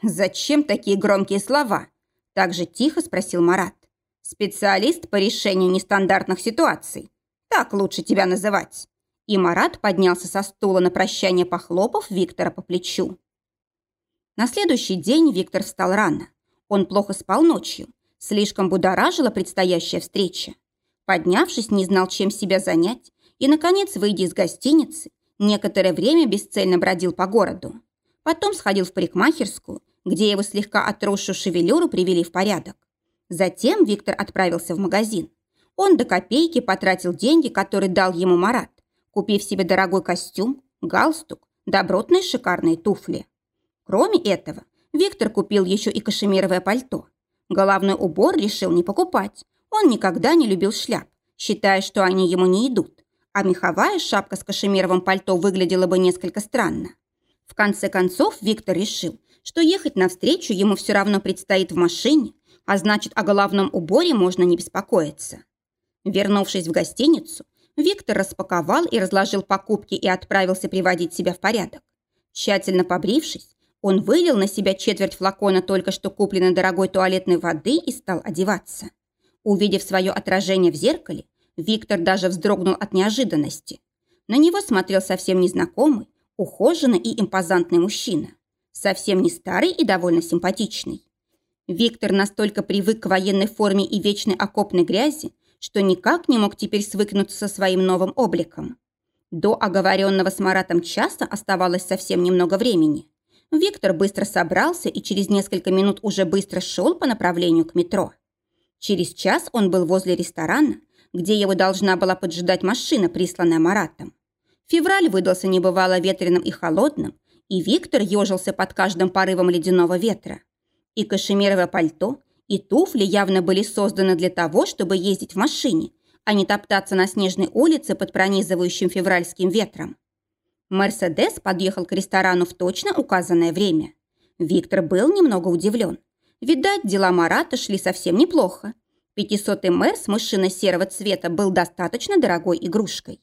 «Зачем такие громкие слова?» Так же тихо спросил Марат. «Специалист по решению нестандартных ситуаций. Так лучше тебя называть». И Марат поднялся со стула на прощание, похлопав Виктора по плечу. На следующий день Виктор встал рано. Он плохо спал ночью, Слишком будоражила предстоящая встреча. Поднявшись, не знал, чем себя занять, и, наконец, выйдя из гостиницы, некоторое время бесцельно бродил по городу. Потом сходил в парикмахерскую, где его слегка отросшую шевелюру привели в порядок. Затем Виктор отправился в магазин. Он до копейки потратил деньги, которые дал ему Марат, купив себе дорогой костюм, галстук, добротные шикарные туфли. Кроме этого, Виктор купил еще и кашемировое пальто – Головной убор решил не покупать. Он никогда не любил шляп, считая, что они ему не идут. А меховая шапка с кашемировым пальто выглядела бы несколько странно. В конце концов Виктор решил, что ехать навстречу ему все равно предстоит в машине, а значит, о головном уборе можно не беспокоиться. Вернувшись в гостиницу, Виктор распаковал и разложил покупки и отправился приводить себя в порядок. Тщательно побрившись, он вылил на себя четверть флакона только что купленной дорогой туалетной воды и стал одеваться. Увидев свое отражение в зеркале, Виктор даже вздрогнул от неожиданности. На него смотрел совсем незнакомый, ухоженный и импозантный мужчина. Совсем не старый и довольно симпатичный. Виктор настолько привык к военной форме и вечной окопной грязи, что никак не мог теперь свыкнуться со своим новым обликом. До оговоренного с Маратом часа оставалось совсем немного времени. Виктор быстро собрался и через несколько минут уже быстро шел по направлению к метро. Через час он был возле ресторана, где его должна была поджидать машина, присланная Маратом. Февраль выдался небывало ветреным и холодным, и Виктор ежился под каждым порывом ледяного ветра. И кашемировое пальто, и туфли явно были созданы для того, чтобы ездить в машине, а не топтаться на снежной улице под пронизывающим февральским ветром. Мерседес подъехал к ресторану в точно указанное время. Виктор был немного удивлен. Видать, дела Марата шли совсем неплохо. Пятисотый Мерс мышино серого цвета был достаточно дорогой игрушкой.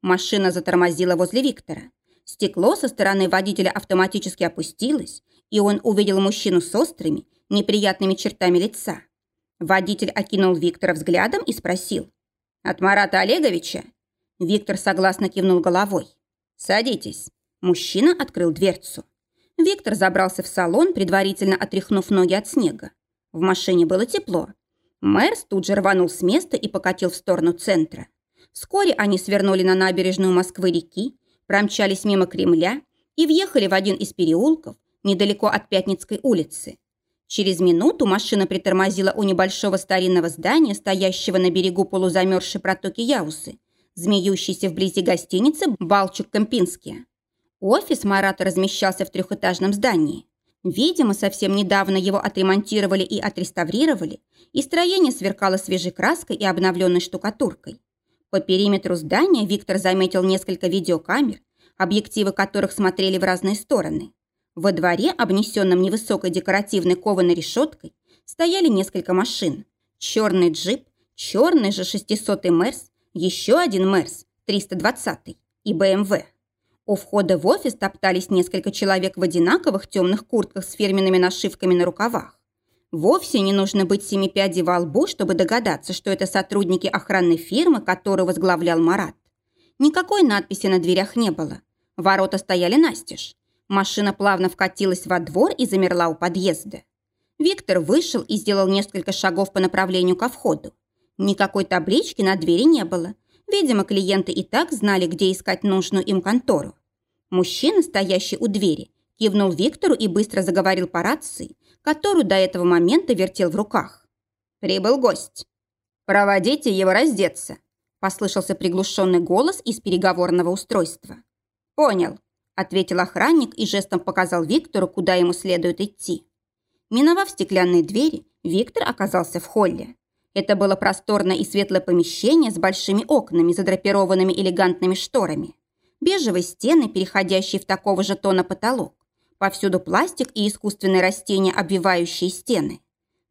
Машина затормозила возле Виктора. Стекло со стороны водителя автоматически опустилось, и он увидел мужчину с острыми, неприятными чертами лица. Водитель окинул Виктора взглядом и спросил. «От Марата Олеговича?» Виктор согласно кивнул головой. «Садитесь». Мужчина открыл дверцу. Виктор забрался в салон, предварительно отряхнув ноги от снега. В машине было тепло. Мэрс тут же рванул с места и покатил в сторону центра. Вскоре они свернули на набережную Москвы-реки, промчались мимо Кремля и въехали в один из переулков, недалеко от Пятницкой улицы. Через минуту машина притормозила у небольшого старинного здания, стоящего на берегу полузамерзшей протоки Яусы, змеющийся вблизи гостиницы «Балчук-Кампинский». Офис Марата размещался в трехэтажном здании. Видимо, совсем недавно его отремонтировали и отреставрировали, и строение сверкало свежей краской и обновленной штукатуркой. По периметру здания Виктор заметил несколько видеокамер, объективы которых смотрели в разные стороны. Во дворе, обнесенном невысокой декоративной кованой решеткой, стояли несколько машин. Черный джип, черный же 600-й Мерс еще один Мерс, 320 и БМВ. У входа в офис топтались несколько человек в одинаковых темных куртках с фирменными нашивками на рукавах. Вовсе не нужно быть семи пядей во лбу, чтобы догадаться, что это сотрудники охранной фирмы, которую возглавлял Марат. Никакой надписи на дверях не было. Ворота стояли настежь. Машина плавно вкатилась во двор и замерла у подъезда. Виктор вышел и сделал несколько шагов по направлению ко входу. Никакой таблички на двери не было. Видимо, клиенты и так знали, где искать нужную им контору. Мужчина, стоящий у двери, кивнул Виктору и быстро заговорил по рации, которую до этого момента вертел в руках. Прибыл гость. Проводите его раздеться. Послышался приглушенный голос из переговорного устройства. Понял, ответил охранник и жестом показал Виктору, куда ему следует идти. Миновав стеклянные двери, Виктор оказался в холле. Это было просторное и светлое помещение с большими окнами, задрапированными элегантными шторами. Бежевые стены, переходящие в такого же тона потолок. Повсюду пластик и искусственные растения, обвивающие стены.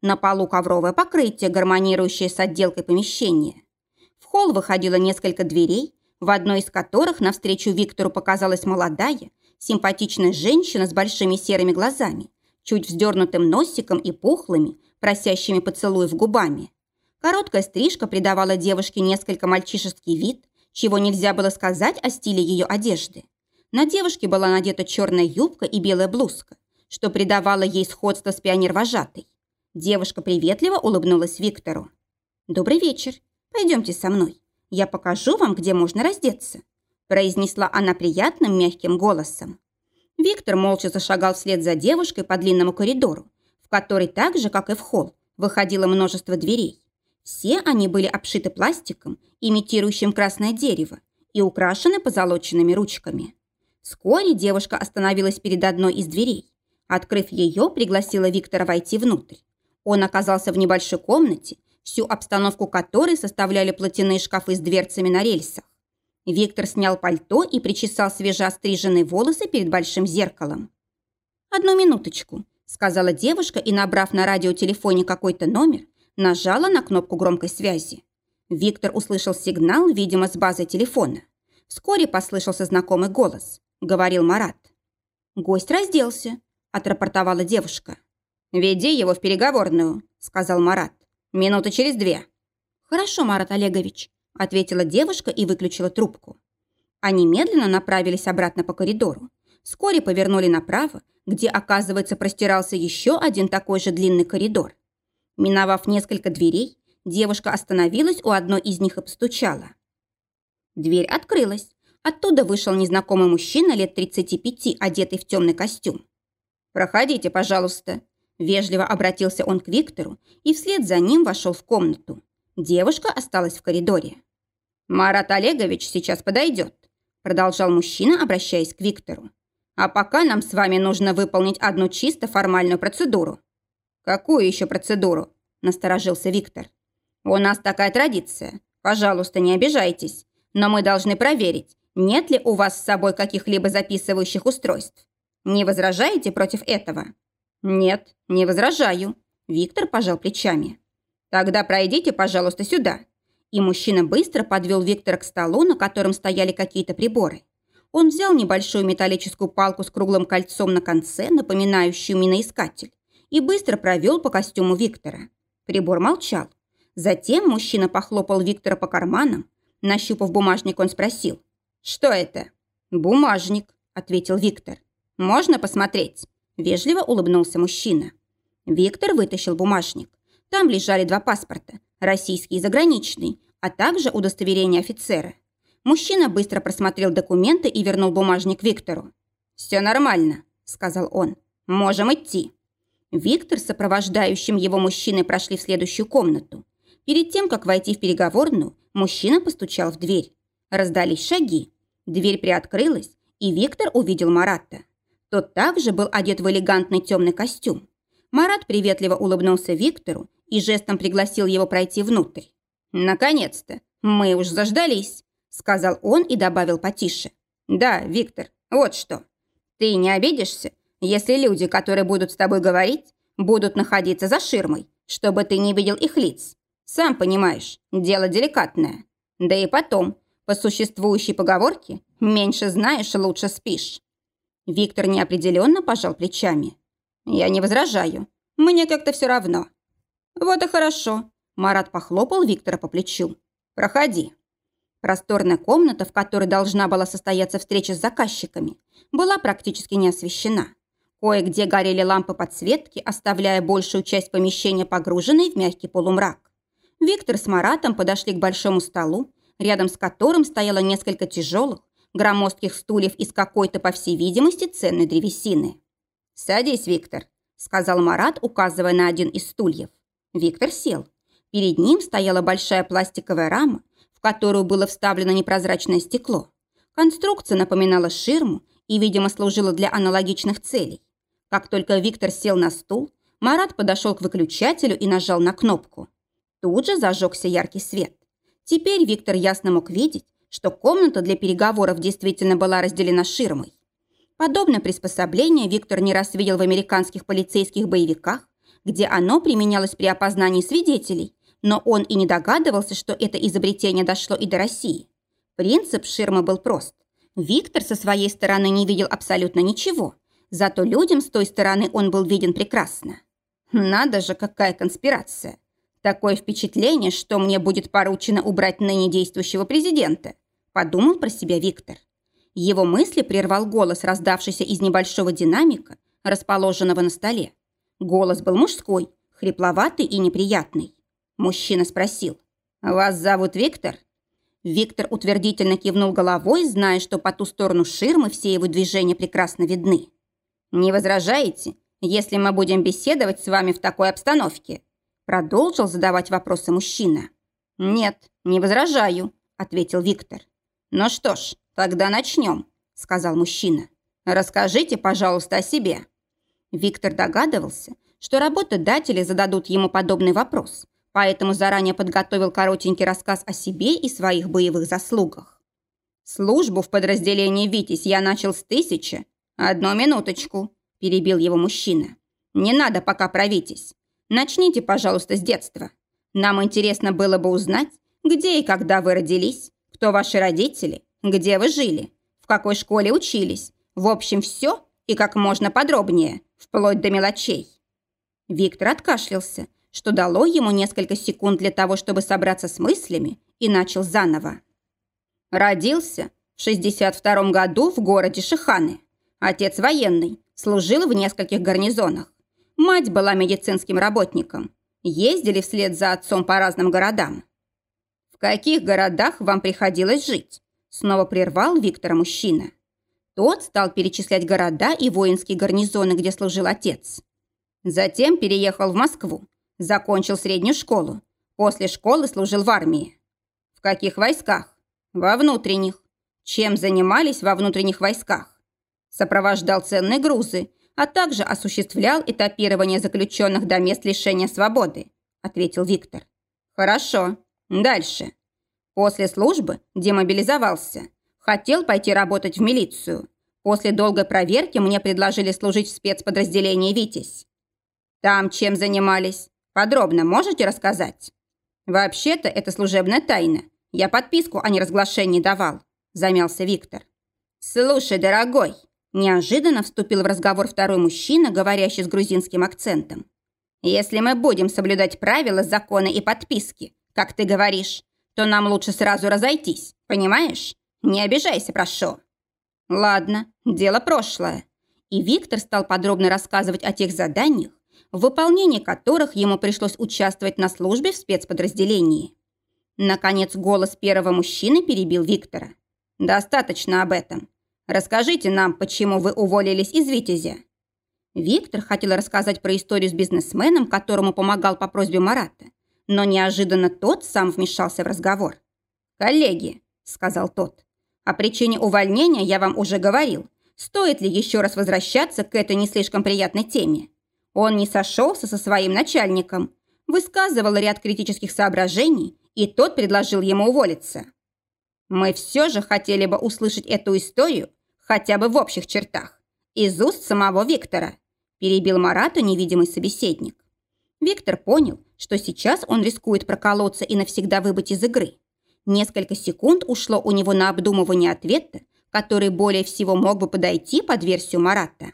На полу ковровое покрытие, гармонирующее с отделкой помещения. В холл выходило несколько дверей, в одной из которых навстречу Виктору показалась молодая, симпатичная женщина с большими серыми глазами, чуть вздернутым носиком и пухлыми, просящими поцелуев губами. Короткая стрижка придавала девушке несколько мальчишеский вид, чего нельзя было сказать о стиле ее одежды. На девушке была надета черная юбка и белая блузка, что придавало ей сходство с пионер-вожатой. Девушка приветливо улыбнулась Виктору. «Добрый вечер. Пойдемте со мной. Я покажу вам, где можно раздеться», произнесла она приятным мягким голосом. Виктор молча зашагал вслед за девушкой по длинному коридору, в который так же, как и в холл, выходило множество дверей. Все они были обшиты пластиком, имитирующим красное дерево, и украшены позолоченными ручками. Вскоре девушка остановилась перед одной из дверей. Открыв ее, пригласила Виктора войти внутрь. Он оказался в небольшой комнате, всю обстановку которой составляли платяные шкафы с дверцами на рельсах. Виктор снял пальто и причесал свежеостриженные волосы перед большим зеркалом. «Одну минуточку», – сказала девушка и, набрав на радиотелефоне какой-то номер, нажала на кнопку громкой связи. Виктор услышал сигнал, видимо, с базы телефона. Вскоре послышался знакомый голос говорил Марат. «Гость разделся», – отрапортовала девушка. «Веди его в переговорную», – сказал Марат. «Минуты через две». «Хорошо, Марат Олегович», – ответила девушка и выключила трубку. Они медленно направились обратно по коридору. Вскоре повернули направо, где, оказывается, простирался еще один такой же длинный коридор. Миновав несколько дверей, девушка остановилась у одной из них и постучала. Дверь открылась, Оттуда вышел незнакомый мужчина лет 35, одетый в темный костюм. «Проходите, пожалуйста». Вежливо обратился он к Виктору и вслед за ним вошел в комнату. Девушка осталась в коридоре. «Марат Олегович сейчас подойдет», продолжал мужчина, обращаясь к Виктору. «А пока нам с вами нужно выполнить одну чисто формальную процедуру». «Какую еще процедуру?» насторожился Виктор. «У нас такая традиция. Пожалуйста, не обижайтесь. Но мы должны проверить, нет ли у вас с собой каких-либо записывающих устройств? Не возражаете против этого? Нет, не возражаю. Виктор пожал плечами. Тогда пройдите, пожалуйста, сюда. И мужчина быстро подвел Виктора к столу, на котором стояли какие-то приборы. Он взял небольшую металлическую палку с круглым кольцом на конце, напоминающую миноискатель, и быстро провел по костюму Виктора. Прибор молчал. Затем мужчина похлопал Виктора по карманам. Нащупав бумажник, он спросил. «Что это?» «Бумажник», – ответил Виктор. «Можно посмотреть?» – вежливо улыбнулся мужчина. Виктор вытащил бумажник. Там лежали два паспорта – российский и заграничный, а также удостоверение офицера. Мужчина быстро просмотрел документы и вернул бумажник Виктору. «Все нормально», – сказал он. «Можем идти». Виктор с сопровождающим его мужчиной прошли в следующую комнату. Перед тем, как войти в переговорную, мужчина постучал в дверь. Раздались шаги. Дверь приоткрылась, и Виктор увидел Марата. Тот также был одет в элегантный темный костюм. Марат приветливо улыбнулся Виктору и жестом пригласил его пройти внутрь. «Наконец-то! Мы уж заждались!» – сказал он и добавил потише. «Да, Виктор, вот что. Ты не обидишься, если люди, которые будут с тобой говорить, будут находиться за ширмой, чтобы ты не видел их лиц. Сам понимаешь, дело деликатное. Да и потом, по существующей поговорке «меньше знаешь, лучше спишь». Виктор неопределенно пожал плечами. «Я не возражаю. Мне как-то все равно». «Вот и хорошо», – Марат похлопал Виктора по плечу. «Проходи». Просторная комната, в которой должна была состояться встреча с заказчиками, была практически не освещена. Кое-где горели лампы подсветки, оставляя большую часть помещения погруженной в мягкий полумрак. Виктор с Маратом подошли к большому столу, рядом с которым стояло несколько тяжелых, громоздких стульев из какой-то, по всей видимости, ценной древесины. «Садись, Виктор», – сказал Марат, указывая на один из стульев. Виктор сел. Перед ним стояла большая пластиковая рама, в которую было вставлено непрозрачное стекло. Конструкция напоминала ширму и, видимо, служила для аналогичных целей. Как только Виктор сел на стул, Марат подошел к выключателю и нажал на кнопку. Тут же зажегся яркий свет. Теперь Виктор ясно мог видеть, что комната для переговоров действительно была разделена ширмой. Подобное приспособление Виктор не раз видел в американских полицейских боевиках, где оно применялось при опознании свидетелей, но он и не догадывался, что это изобретение дошло и до России. Принцип ширмы был прост. Виктор со своей стороны не видел абсолютно ничего, зато людям с той стороны он был виден прекрасно. Надо же, какая конспирация. Такое впечатление, что мне будет поручено убрать ныне действующего президента, подумал про себя Виктор. Его мысли прервал голос, раздавшийся из небольшого динамика, расположенного на столе. Голос был мужской, хрипловатый и неприятный. Мужчина спросил, «Вас зовут Виктор?» Виктор утвердительно кивнул головой, зная, что по ту сторону ширмы все его движения прекрасно видны. «Не возражаете, если мы будем беседовать с вами в такой обстановке?» Продолжил задавать вопросы мужчина. «Нет, не возражаю», – ответил Виктор. «Ну что ж, тогда начнем», – сказал мужчина. «Расскажите, пожалуйста, о себе». Виктор догадывался, что работодатели зададут ему подобный вопрос, поэтому заранее подготовил коротенький рассказ о себе и своих боевых заслугах. «Службу в подразделении «Витязь» я начал с тысячи. Одну минуточку», – перебил его мужчина. «Не надо пока про «Витязь». Начните, пожалуйста, с детства. Нам интересно было бы узнать, где и когда вы родились, кто ваши родители, где вы жили, в какой школе учились. В общем, все и как можно подробнее, вплоть до мелочей. Виктор откашлялся, что дало ему несколько секунд для того, чтобы собраться с мыслями, и начал заново. Родился в 62 году в городе Шиханы. Отец военный, служил в нескольких гарнизонах. Мать была медицинским работником. Ездили вслед за отцом по разным городам. «В каких городах вам приходилось жить?» Снова прервал Виктора мужчина. Тот стал перечислять города и воинские гарнизоны, где служил отец. Затем переехал в Москву, закончил среднюю школу. После школы служил в армии. В каких войсках? Во внутренних. Чем занимались во внутренних войсках? Сопровождал ценные грузы, а также осуществлял этапирование заключенных до мест лишения свободы», ответил Виктор. «Хорошо. Дальше. После службы демобилизовался. Хотел пойти работать в милицию. После долгой проверки мне предложили служить в спецподразделении «Витязь». Там чем занимались? Подробно можете рассказать? Вообще-то это служебная тайна. Я подписку о неразглашении давал, замялся Виктор. Слушай, дорогой, Неожиданно вступил в разговор второй мужчина, говорящий с грузинским акцентом. «Если мы будем соблюдать правила, законы и подписки, как ты говоришь, то нам лучше сразу разойтись, понимаешь? Не обижайся, прошу». «Ладно, дело прошлое». И Виктор стал подробно рассказывать о тех заданиях, в выполнении которых ему пришлось участвовать на службе в спецподразделении. Наконец голос первого мужчины перебил Виктора. «Достаточно об этом. Расскажите нам, почему вы уволились из «Витязя». Виктор хотел рассказать про историю с бизнесменом, которому помогал по просьбе Марата, но неожиданно тот сам вмешался в разговор. «Коллеги», — сказал тот, — «о причине увольнения я вам уже говорил. Стоит ли еще раз возвращаться к этой не слишком приятной теме? Он не сошелся со своим начальником, высказывал ряд критических соображений, и тот предложил ему уволиться. Мы все же хотели бы услышать эту историю хотя бы в общих чертах, из уст самого Виктора, перебил Марата невидимый собеседник. Виктор понял, что сейчас он рискует проколоться и навсегда выбыть из игры. Несколько секунд ушло у него на обдумывание ответа, который более всего мог бы подойти под версию Марата.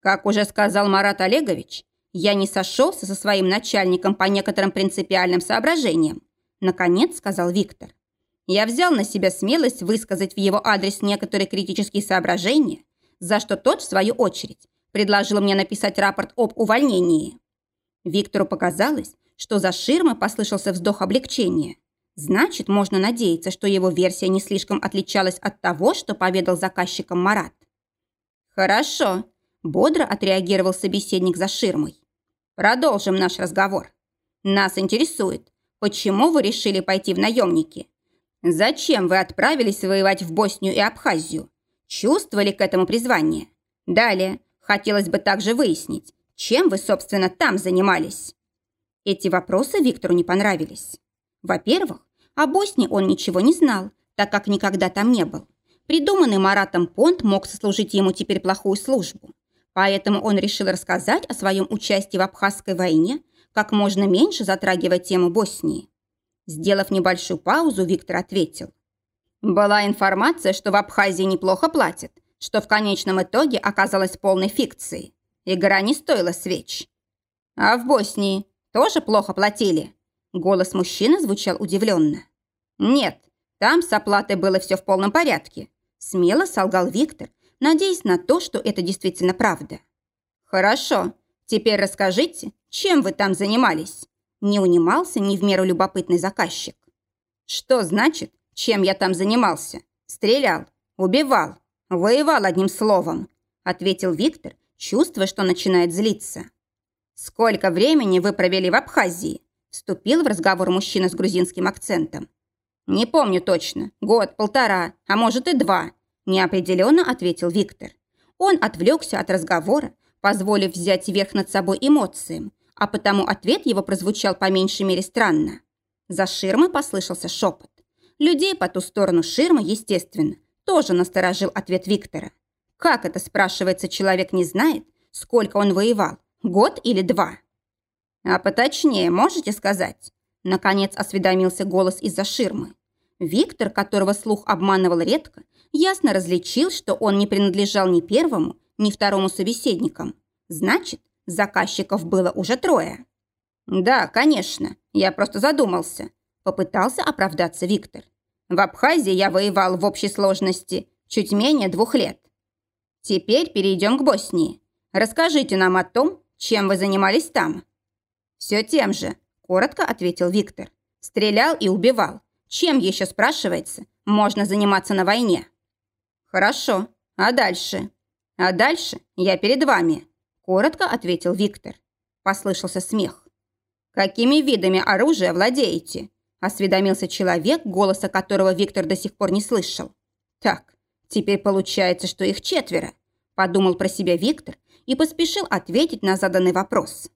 Как уже сказал Марат Олегович, я не сошелся со своим начальником по некоторым принципиальным соображениям, наконец сказал Виктор. Я взял на себя смелость высказать в его адрес некоторые критические соображения, за что тот, в свою очередь, предложил мне написать рапорт об увольнении. Виктору показалось, что за ширмой послышался вздох облегчения. Значит, можно надеяться, что его версия не слишком отличалась от того, что поведал заказчикам Марат. «Хорошо», – бодро отреагировал собеседник за ширмой. «Продолжим наш разговор. Нас интересует, почему вы решили пойти в наемники? Зачем вы отправились воевать в Боснию и Абхазию? Чувствовали к этому призвание? Далее, хотелось бы также выяснить, чем вы, собственно, там занимались? Эти вопросы Виктору не понравились. Во-первых, о Боснии он ничего не знал, так как никогда там не был. Придуманный Маратом понт мог сослужить ему теперь плохую службу. Поэтому он решил рассказать о своем участии в Абхазской войне, как можно меньше затрагивая тему Боснии. Сделав небольшую паузу, Виктор ответил. Была информация, что в Абхазии неплохо платят, что в конечном итоге оказалось полной фикцией. Игра не стоила свеч. А в Боснии тоже плохо платили? Голос мужчины звучал удивленно. Нет, там с оплатой было все в полном порядке. Смело солгал Виктор, надеясь на то, что это действительно правда. Хорошо, теперь расскажите, чем вы там занимались? Не унимался ни в меру любопытный заказчик. Что значит, чем я там занимался? Стрелял, убивал, воевал одним словом, ответил Виктор, чувствуя, что начинает злиться. «Сколько времени вы провели в Абхазии?» Вступил в разговор мужчина с грузинским акцентом. «Не помню точно. Год, полтора, а может и два», неопределенно ответил Виктор. Он отвлекся от разговора, позволив взять верх над собой эмоциям, а потому ответ его прозвучал по меньшей мере странно. За ширмой послышался шепот. Людей по ту сторону ширмы, естественно, тоже насторожил ответ Виктора. Как это, спрашивается, человек не знает, сколько он воевал, год или два? А поточнее можете сказать? Наконец осведомился голос из-за ширмы. Виктор, которого слух обманывал редко, ясно различил, что он не принадлежал ни первому, ни второму собеседникам. Значит, заказчиков было уже трое. «Да, конечно, я просто задумался», – попытался оправдаться Виктор. «В Абхазии я воевал в общей сложности чуть менее двух лет. Теперь перейдем к Боснии. Расскажите нам о том, чем вы занимались там». «Все тем же», – коротко ответил Виктор. «Стрелял и убивал. Чем еще, спрашивается, можно заниматься на войне?» «Хорошо. А дальше?» «А дальше я перед вами», – коротко ответил Виктор. Послышался смех. «Какими видами оружия владеете?» – осведомился человек, голоса которого Виктор до сих пор не слышал. «Так, Теперь получается, что их четверо, подумал про себя Виктор и поспешил ответить на заданный вопрос.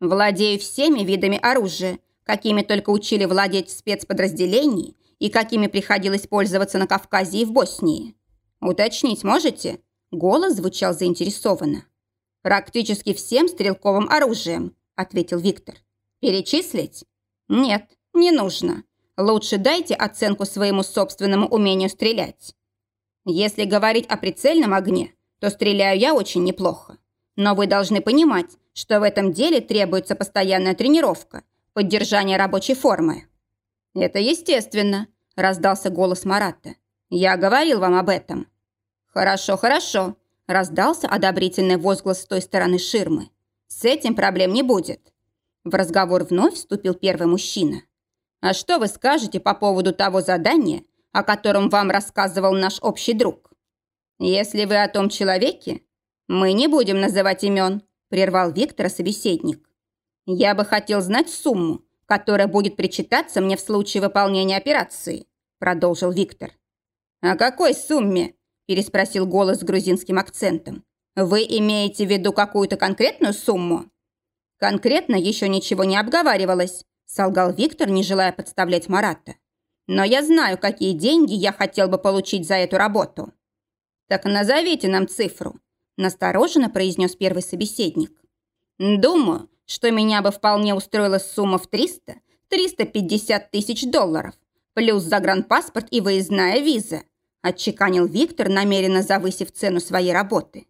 Владею всеми видами оружия, какими только учили владеть в спецподразделении и какими приходилось пользоваться на Кавказе и в Боснии. Уточнить можете? Голос звучал заинтересованно. «Практически всем стрелковым оружием», – ответил Виктор. «Перечислить?» «Нет, не нужно. Лучше дайте оценку своему собственному умению стрелять. Если говорить о прицельном огне, то стреляю я очень неплохо. Но вы должны понимать, что в этом деле требуется постоянная тренировка, поддержание рабочей формы. Это естественно, раздался голос Марата. Я говорил вам об этом. Хорошо, хорошо, раздался одобрительный возглас с той стороны ширмы. С этим проблем не будет. В разговор вновь вступил первый мужчина. А что вы скажете по поводу того задания, о котором вам рассказывал наш общий друг? Если вы о том человеке, мы не будем называть имен, прервал Виктора собеседник. Я бы хотел знать сумму, которая будет причитаться мне в случае выполнения операции, продолжил Виктор. О какой сумме? Переспросил голос с грузинским акцентом. Вы имеете в виду какую-то конкретную сумму? Конкретно еще ничего не обговаривалось, солгал Виктор, не желая подставлять Марата. «Но я знаю, какие деньги я хотел бы получить за эту работу». «Так назовите нам цифру», – настороженно произнес первый собеседник. «Думаю, что меня бы вполне устроила сумма в 300-350 тысяч долларов, плюс загранпаспорт и выездная виза», – отчеканил Виктор, намеренно завысив цену своей работы.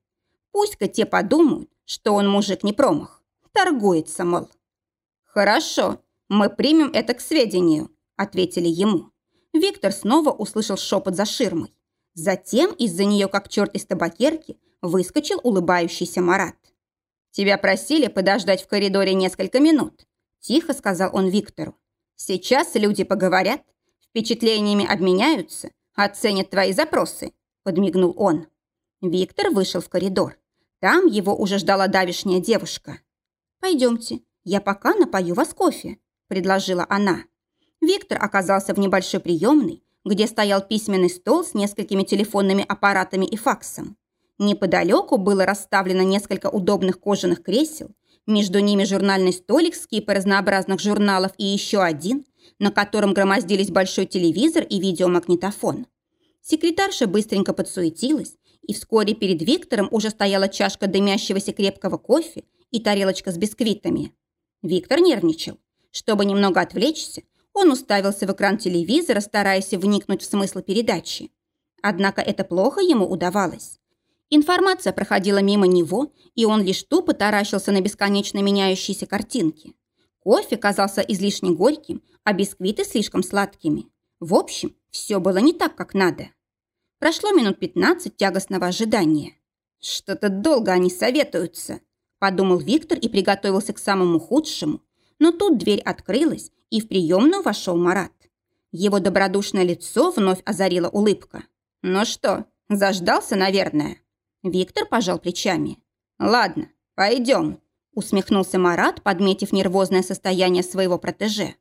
«Пусть-ка те подумают, что он мужик не промах. Торгуется, мол». «Хорошо, «Мы примем это к сведению», – ответили ему. Виктор снова услышал шепот за ширмой. Затем из-за нее, как черт из табакерки, выскочил улыбающийся Марат. «Тебя просили подождать в коридоре несколько минут», – тихо сказал он Виктору. «Сейчас люди поговорят, впечатлениями обменяются, оценят твои запросы», – подмигнул он. Виктор вышел в коридор. Там его уже ждала давишняя девушка. «Пойдемте, «Я пока напою вас кофе», – предложила она. Виктор оказался в небольшой приемной, где стоял письменный стол с несколькими телефонными аппаратами и факсом. Неподалеку было расставлено несколько удобных кожаных кресел, между ними журнальный столик с кипой разнообразных журналов и еще один, на котором громоздились большой телевизор и видеомагнитофон. Секретарша быстренько подсуетилась, и вскоре перед Виктором уже стояла чашка дымящегося крепкого кофе и тарелочка с бисквитами. Виктор нервничал. Чтобы немного отвлечься, он уставился в экран телевизора, стараясь вникнуть в смысл передачи. Однако это плохо ему удавалось. Информация проходила мимо него, и он лишь тупо таращился на бесконечно меняющиеся картинки. Кофе казался излишне горьким, а бисквиты слишком сладкими. В общем, все было не так, как надо. Прошло минут 15 тягостного ожидания. «Что-то долго они советуются», – подумал Виктор и приготовился к самому худшему. Но тут дверь открылась, и в приемную вошел Марат. Его добродушное лицо вновь озарила улыбка. «Ну что, заждался, наверное?» Виктор пожал плечами. «Ладно, пойдем», – усмехнулся Марат, подметив нервозное состояние своего протеже.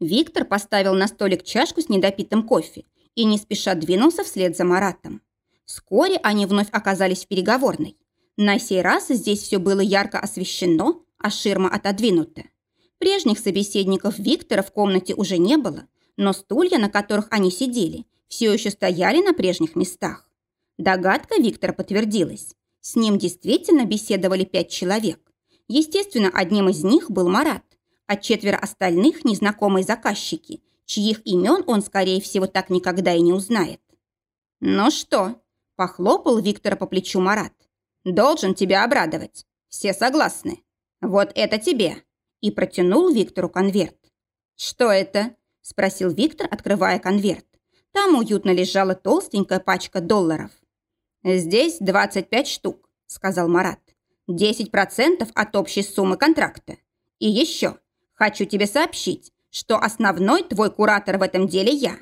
Виктор поставил на столик чашку с недопитым кофе и не спеша двинулся вслед за Маратом. Вскоре они вновь оказались в переговорной. На сей раз здесь все было ярко освещено, а ширма отодвинута. Прежних собеседников Виктора в комнате уже не было, но стулья, на которых они сидели, все еще стояли на прежних местах. Догадка Виктора подтвердилась. С ним действительно беседовали пять человек. Естественно, одним из них был Марат, а четверо остальных – незнакомые заказчики, чьих имен он, скорее всего, так никогда и не узнает. «Ну что?» – похлопал Виктора по плечу Марат. «Должен тебя обрадовать. Все согласны. Вот это тебе!» И протянул Виктору конверт. «Что это?» – спросил Виктор, открывая конверт. Там уютно лежала толстенькая пачка долларов. «Здесь 25 штук», – сказал Марат. «10% от общей суммы контракта. И еще, хочу тебе сообщить, что основной твой куратор в этом деле я.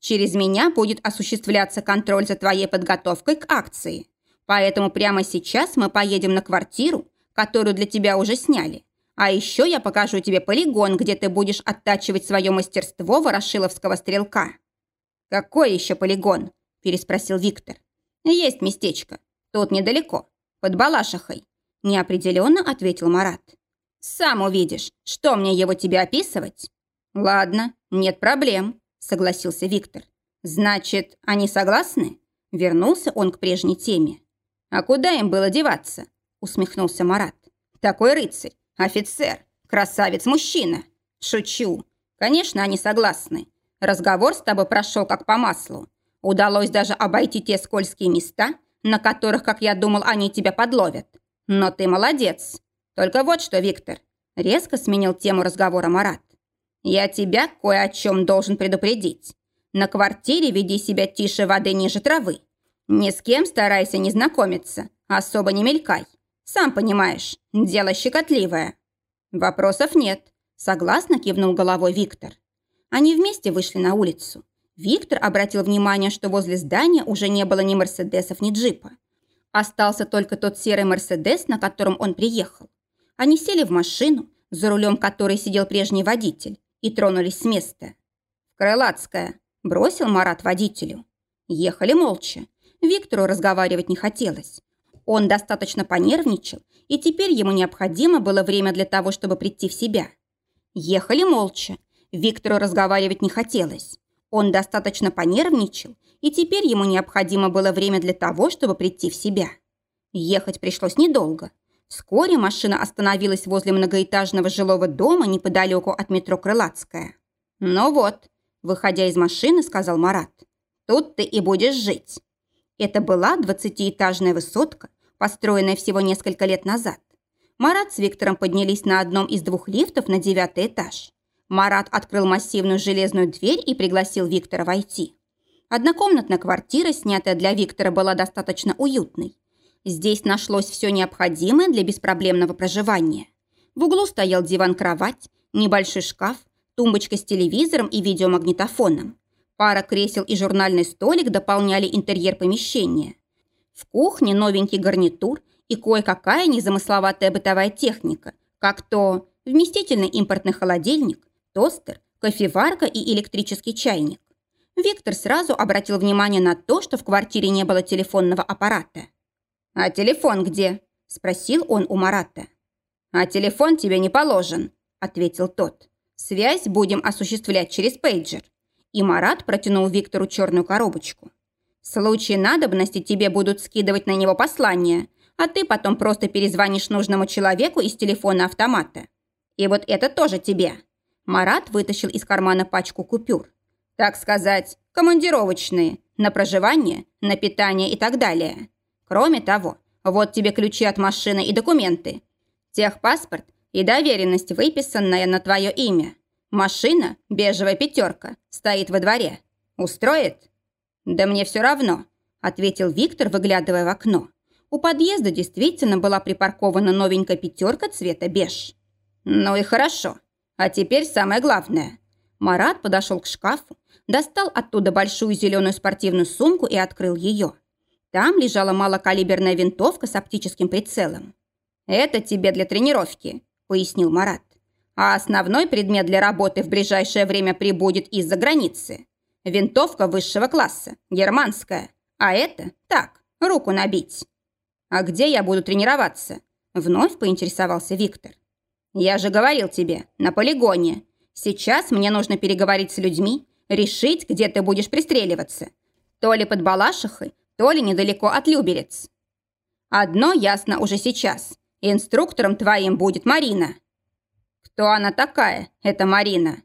Через меня будет осуществляться контроль за твоей подготовкой к акции. Поэтому прямо сейчас мы поедем на квартиру, которую для тебя уже сняли. А еще я покажу тебе полигон, где ты будешь оттачивать свое мастерство ворошиловского стрелка». «Какой еще полигон?» – переспросил Виктор. «Есть местечко. Тут недалеко. Под Балашихой», – неопределенно ответил Марат. «Сам увидишь, что мне его тебе описывать?» «Ладно, нет проблем», – согласился Виктор. «Значит, они согласны?» Вернулся он к прежней теме. «А куда им было деваться?» – усмехнулся Марат. «Такой рыцарь, офицер, красавец-мужчина. Шучу. Конечно, они согласны. Разговор с тобой прошел как по маслу. Удалось даже обойти те скользкие места, на которых, как я думал, они тебя подловят. Но ты молодец. Только вот что, Виктор, резко сменил тему разговора Марат. Я тебя кое о чем должен предупредить. На квартире веди себя тише воды ниже травы. Ни с кем старайся не знакомиться, особо не мелькай. Сам понимаешь, дело щекотливое. Вопросов нет, согласно кивнул головой Виктор. Они вместе вышли на улицу. Виктор обратил внимание, что возле здания уже не было ни Мерседесов, ни джипа. Остался только тот серый Мерседес, на котором он приехал. Они сели в машину, за рулем которой сидел прежний водитель, и тронулись с места. «В Крылатское», – бросил Марат водителю. Ехали молча. Виктору разговаривать не хотелось. Он достаточно понервничал, и теперь ему необходимо было время для того, чтобы прийти в себя. Ехали молча. Виктору разговаривать не хотелось. Он достаточно понервничал, и теперь ему необходимо было время для того, чтобы прийти в себя. Ехать пришлось недолго. Вскоре машина остановилась возле многоэтажного жилого дома неподалеку от метро Крылатская. «Ну вот», – выходя из машины, сказал Марат, – «тут ты и будешь жить». Это была двадцатиэтажная высотка, построенная всего несколько лет назад. Марат с Виктором поднялись на одном из двух лифтов на девятый этаж. Марат открыл массивную железную дверь и пригласил Виктора войти. Однокомнатная квартира, снятая для Виктора, была достаточно уютной. Здесь нашлось все необходимое для беспроблемного проживания. В углу стоял диван-кровать, небольшой шкаф, тумбочка с телевизором и видеомагнитофоном. Пара кресел и журнальный столик дополняли интерьер помещения. В кухне новенький гарнитур и кое-какая незамысловатая бытовая техника, как то вместительный импортный холодильник, тостер, кофеварка и электрический чайник. Виктор сразу обратил внимание на то, что в квартире не было телефонного аппарата. «А телефон где?» – спросил он у Марата. «А телефон тебе не положен», – ответил тот. «Связь будем осуществлять через пейджер». И Марат протянул Виктору черную коробочку. «В случае надобности тебе будут скидывать на него послание, а ты потом просто перезвонишь нужному человеку из телефона автомата. И вот это тоже тебе». Марат вытащил из кармана пачку купюр. «Так сказать, командировочные, на проживание, на питание и так далее. Кроме того, вот тебе ключи от машины и документы. Техпаспорт и доверенность, выписанная на твое имя. Машина, бежевая пятерка, стоит во дворе. Устроит?» «Да мне все равно», – ответил Виктор, выглядывая в окно. У подъезда действительно была припаркована новенькая пятерка цвета беж. «Ну и хорошо. А теперь самое главное». Марат подошел к шкафу, достал оттуда большую зеленую спортивную сумку и открыл ее. Там лежала малокалиберная винтовка с оптическим прицелом. «Это тебе для тренировки», – пояснил Марат. «А основной предмет для работы в ближайшее время прибудет из-за границы. Винтовка высшего класса, германская. А это, так, руку набить». «А где я буду тренироваться?» – вновь поинтересовался Виктор. «Я же говорил тебе, на полигоне. Сейчас мне нужно переговорить с людьми, решить, где ты будешь пристреливаться. То ли под Балашихой, то ли недалеко от Люберец. Одно ясно уже сейчас. Инструктором твоим будет Марина. Кто она такая, эта Марина?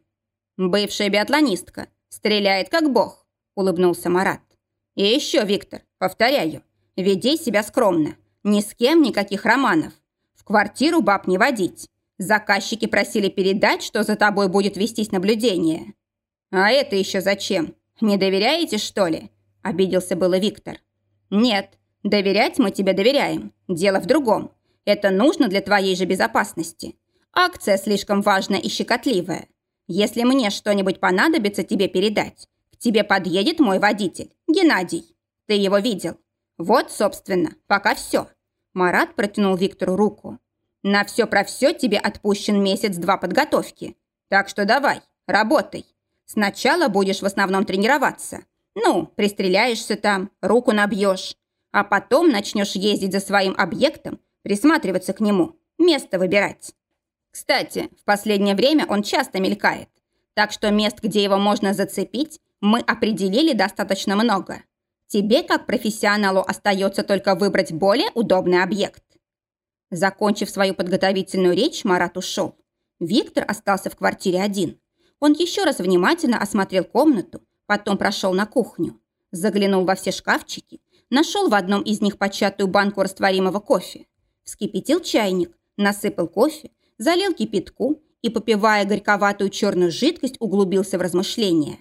Бывшая биатлонистка. Стреляет как бог, улыбнулся Марат. И еще, Виктор, повторяю, веди себя скромно. Ни с кем никаких романов. В квартиру баб не водить. Заказчики просили передать, что за тобой будет вестись наблюдение. А это еще зачем? Не доверяете, что ли? Обиделся было Виктор. «Нет, доверять мы тебе доверяем. Дело в другом. Это нужно для твоей же безопасности. Акция слишком важная и щекотливая. Если мне что-нибудь понадобится тебе передать, к тебе подъедет мой водитель, Геннадий. Ты его видел. Вот, собственно, пока все». Марат протянул Виктору руку. «На все про все тебе отпущен месяц-два подготовки. Так что давай, работай. Сначала будешь в основном тренироваться, ну, пристреляешься там, руку набьешь. А потом начнешь ездить за своим объектом, присматриваться к нему, место выбирать. Кстати, в последнее время он часто мелькает. Так что мест, где его можно зацепить, мы определили достаточно много. Тебе, как профессионалу, остается только выбрать более удобный объект. Закончив свою подготовительную речь, Марат ушел. Виктор остался в квартире один. Он еще раз внимательно осмотрел комнату, Потом прошел на кухню, заглянул во все шкафчики, нашел в одном из них початую банку растворимого кофе, вскипятил чайник, насыпал кофе, залил кипятку и, попивая горьковатую черную жидкость, углубился в размышления.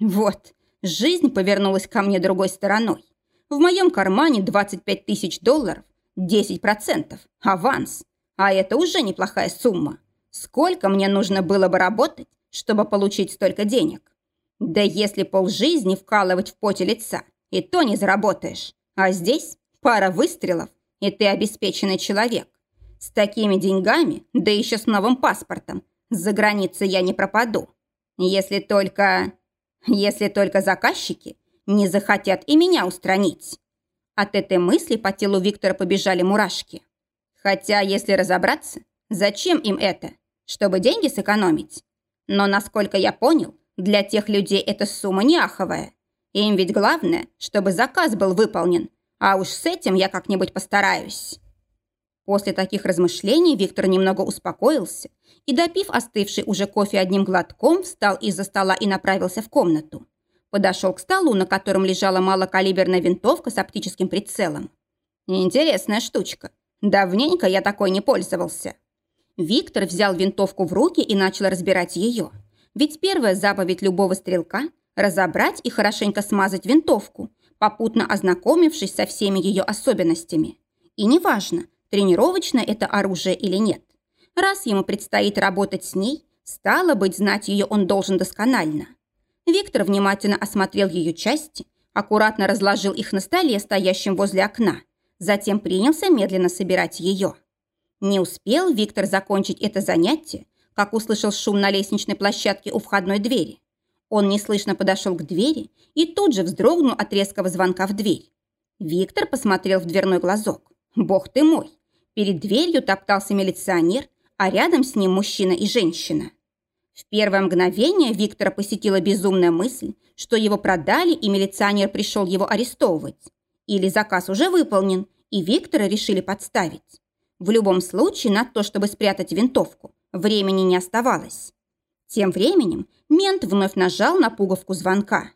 Вот, жизнь повернулась ко мне другой стороной. В моем кармане 25 тысяч долларов, 10%, аванс. А это уже неплохая сумма. Сколько мне нужно было бы работать, чтобы получить столько денег? Да если полжизни вкалывать в поте лица, и то не заработаешь. А здесь пара выстрелов, и ты обеспеченный человек. С такими деньгами, да еще с новым паспортом, за границей я не пропаду. Если только... Если только заказчики не захотят и меня устранить. От этой мысли по телу Виктора побежали мурашки. Хотя, если разобраться, зачем им это? Чтобы деньги сэкономить? Но, насколько я понял, для тех людей эта сумма не аховая. Им ведь главное, чтобы заказ был выполнен, а уж с этим я как-нибудь постараюсь». После таких размышлений Виктор немного успокоился и, допив остывший уже кофе одним глотком, встал из-за стола и направился в комнату. Подошел к столу, на котором лежала малокалиберная винтовка с оптическим прицелом. Интересная штучка. Давненько я такой не пользовался. Виктор взял винтовку в руки и начал разбирать ее. Ведь первая заповедь любого стрелка – разобрать и хорошенько смазать винтовку, попутно ознакомившись со всеми ее особенностями. И неважно, тренировочное это оружие или нет. Раз ему предстоит работать с ней, стало быть, знать ее он должен досконально. Виктор внимательно осмотрел ее части, аккуратно разложил их на столе, стоящем возле окна, затем принялся медленно собирать ее. Не успел Виктор закончить это занятие, как услышал шум на лестничной площадке у входной двери. Он неслышно подошел к двери и тут же вздрогнул от резкого звонка в дверь. Виктор посмотрел в дверной глазок. «Бог ты мой!» Перед дверью топтался милиционер, а рядом с ним мужчина и женщина. В первое мгновение Виктора посетила безумная мысль, что его продали и милиционер пришел его арестовывать. Или заказ уже выполнен, и Виктора решили подставить. В любом случае, на то, чтобы спрятать винтовку, времени не оставалось. Тем временем мент вновь нажал на пуговку звонка.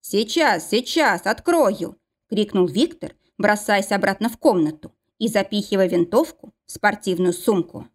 «Сейчас, сейчас, открою!» – крикнул Виктор, бросаясь обратно в комнату и запихивая винтовку в спортивную сумку.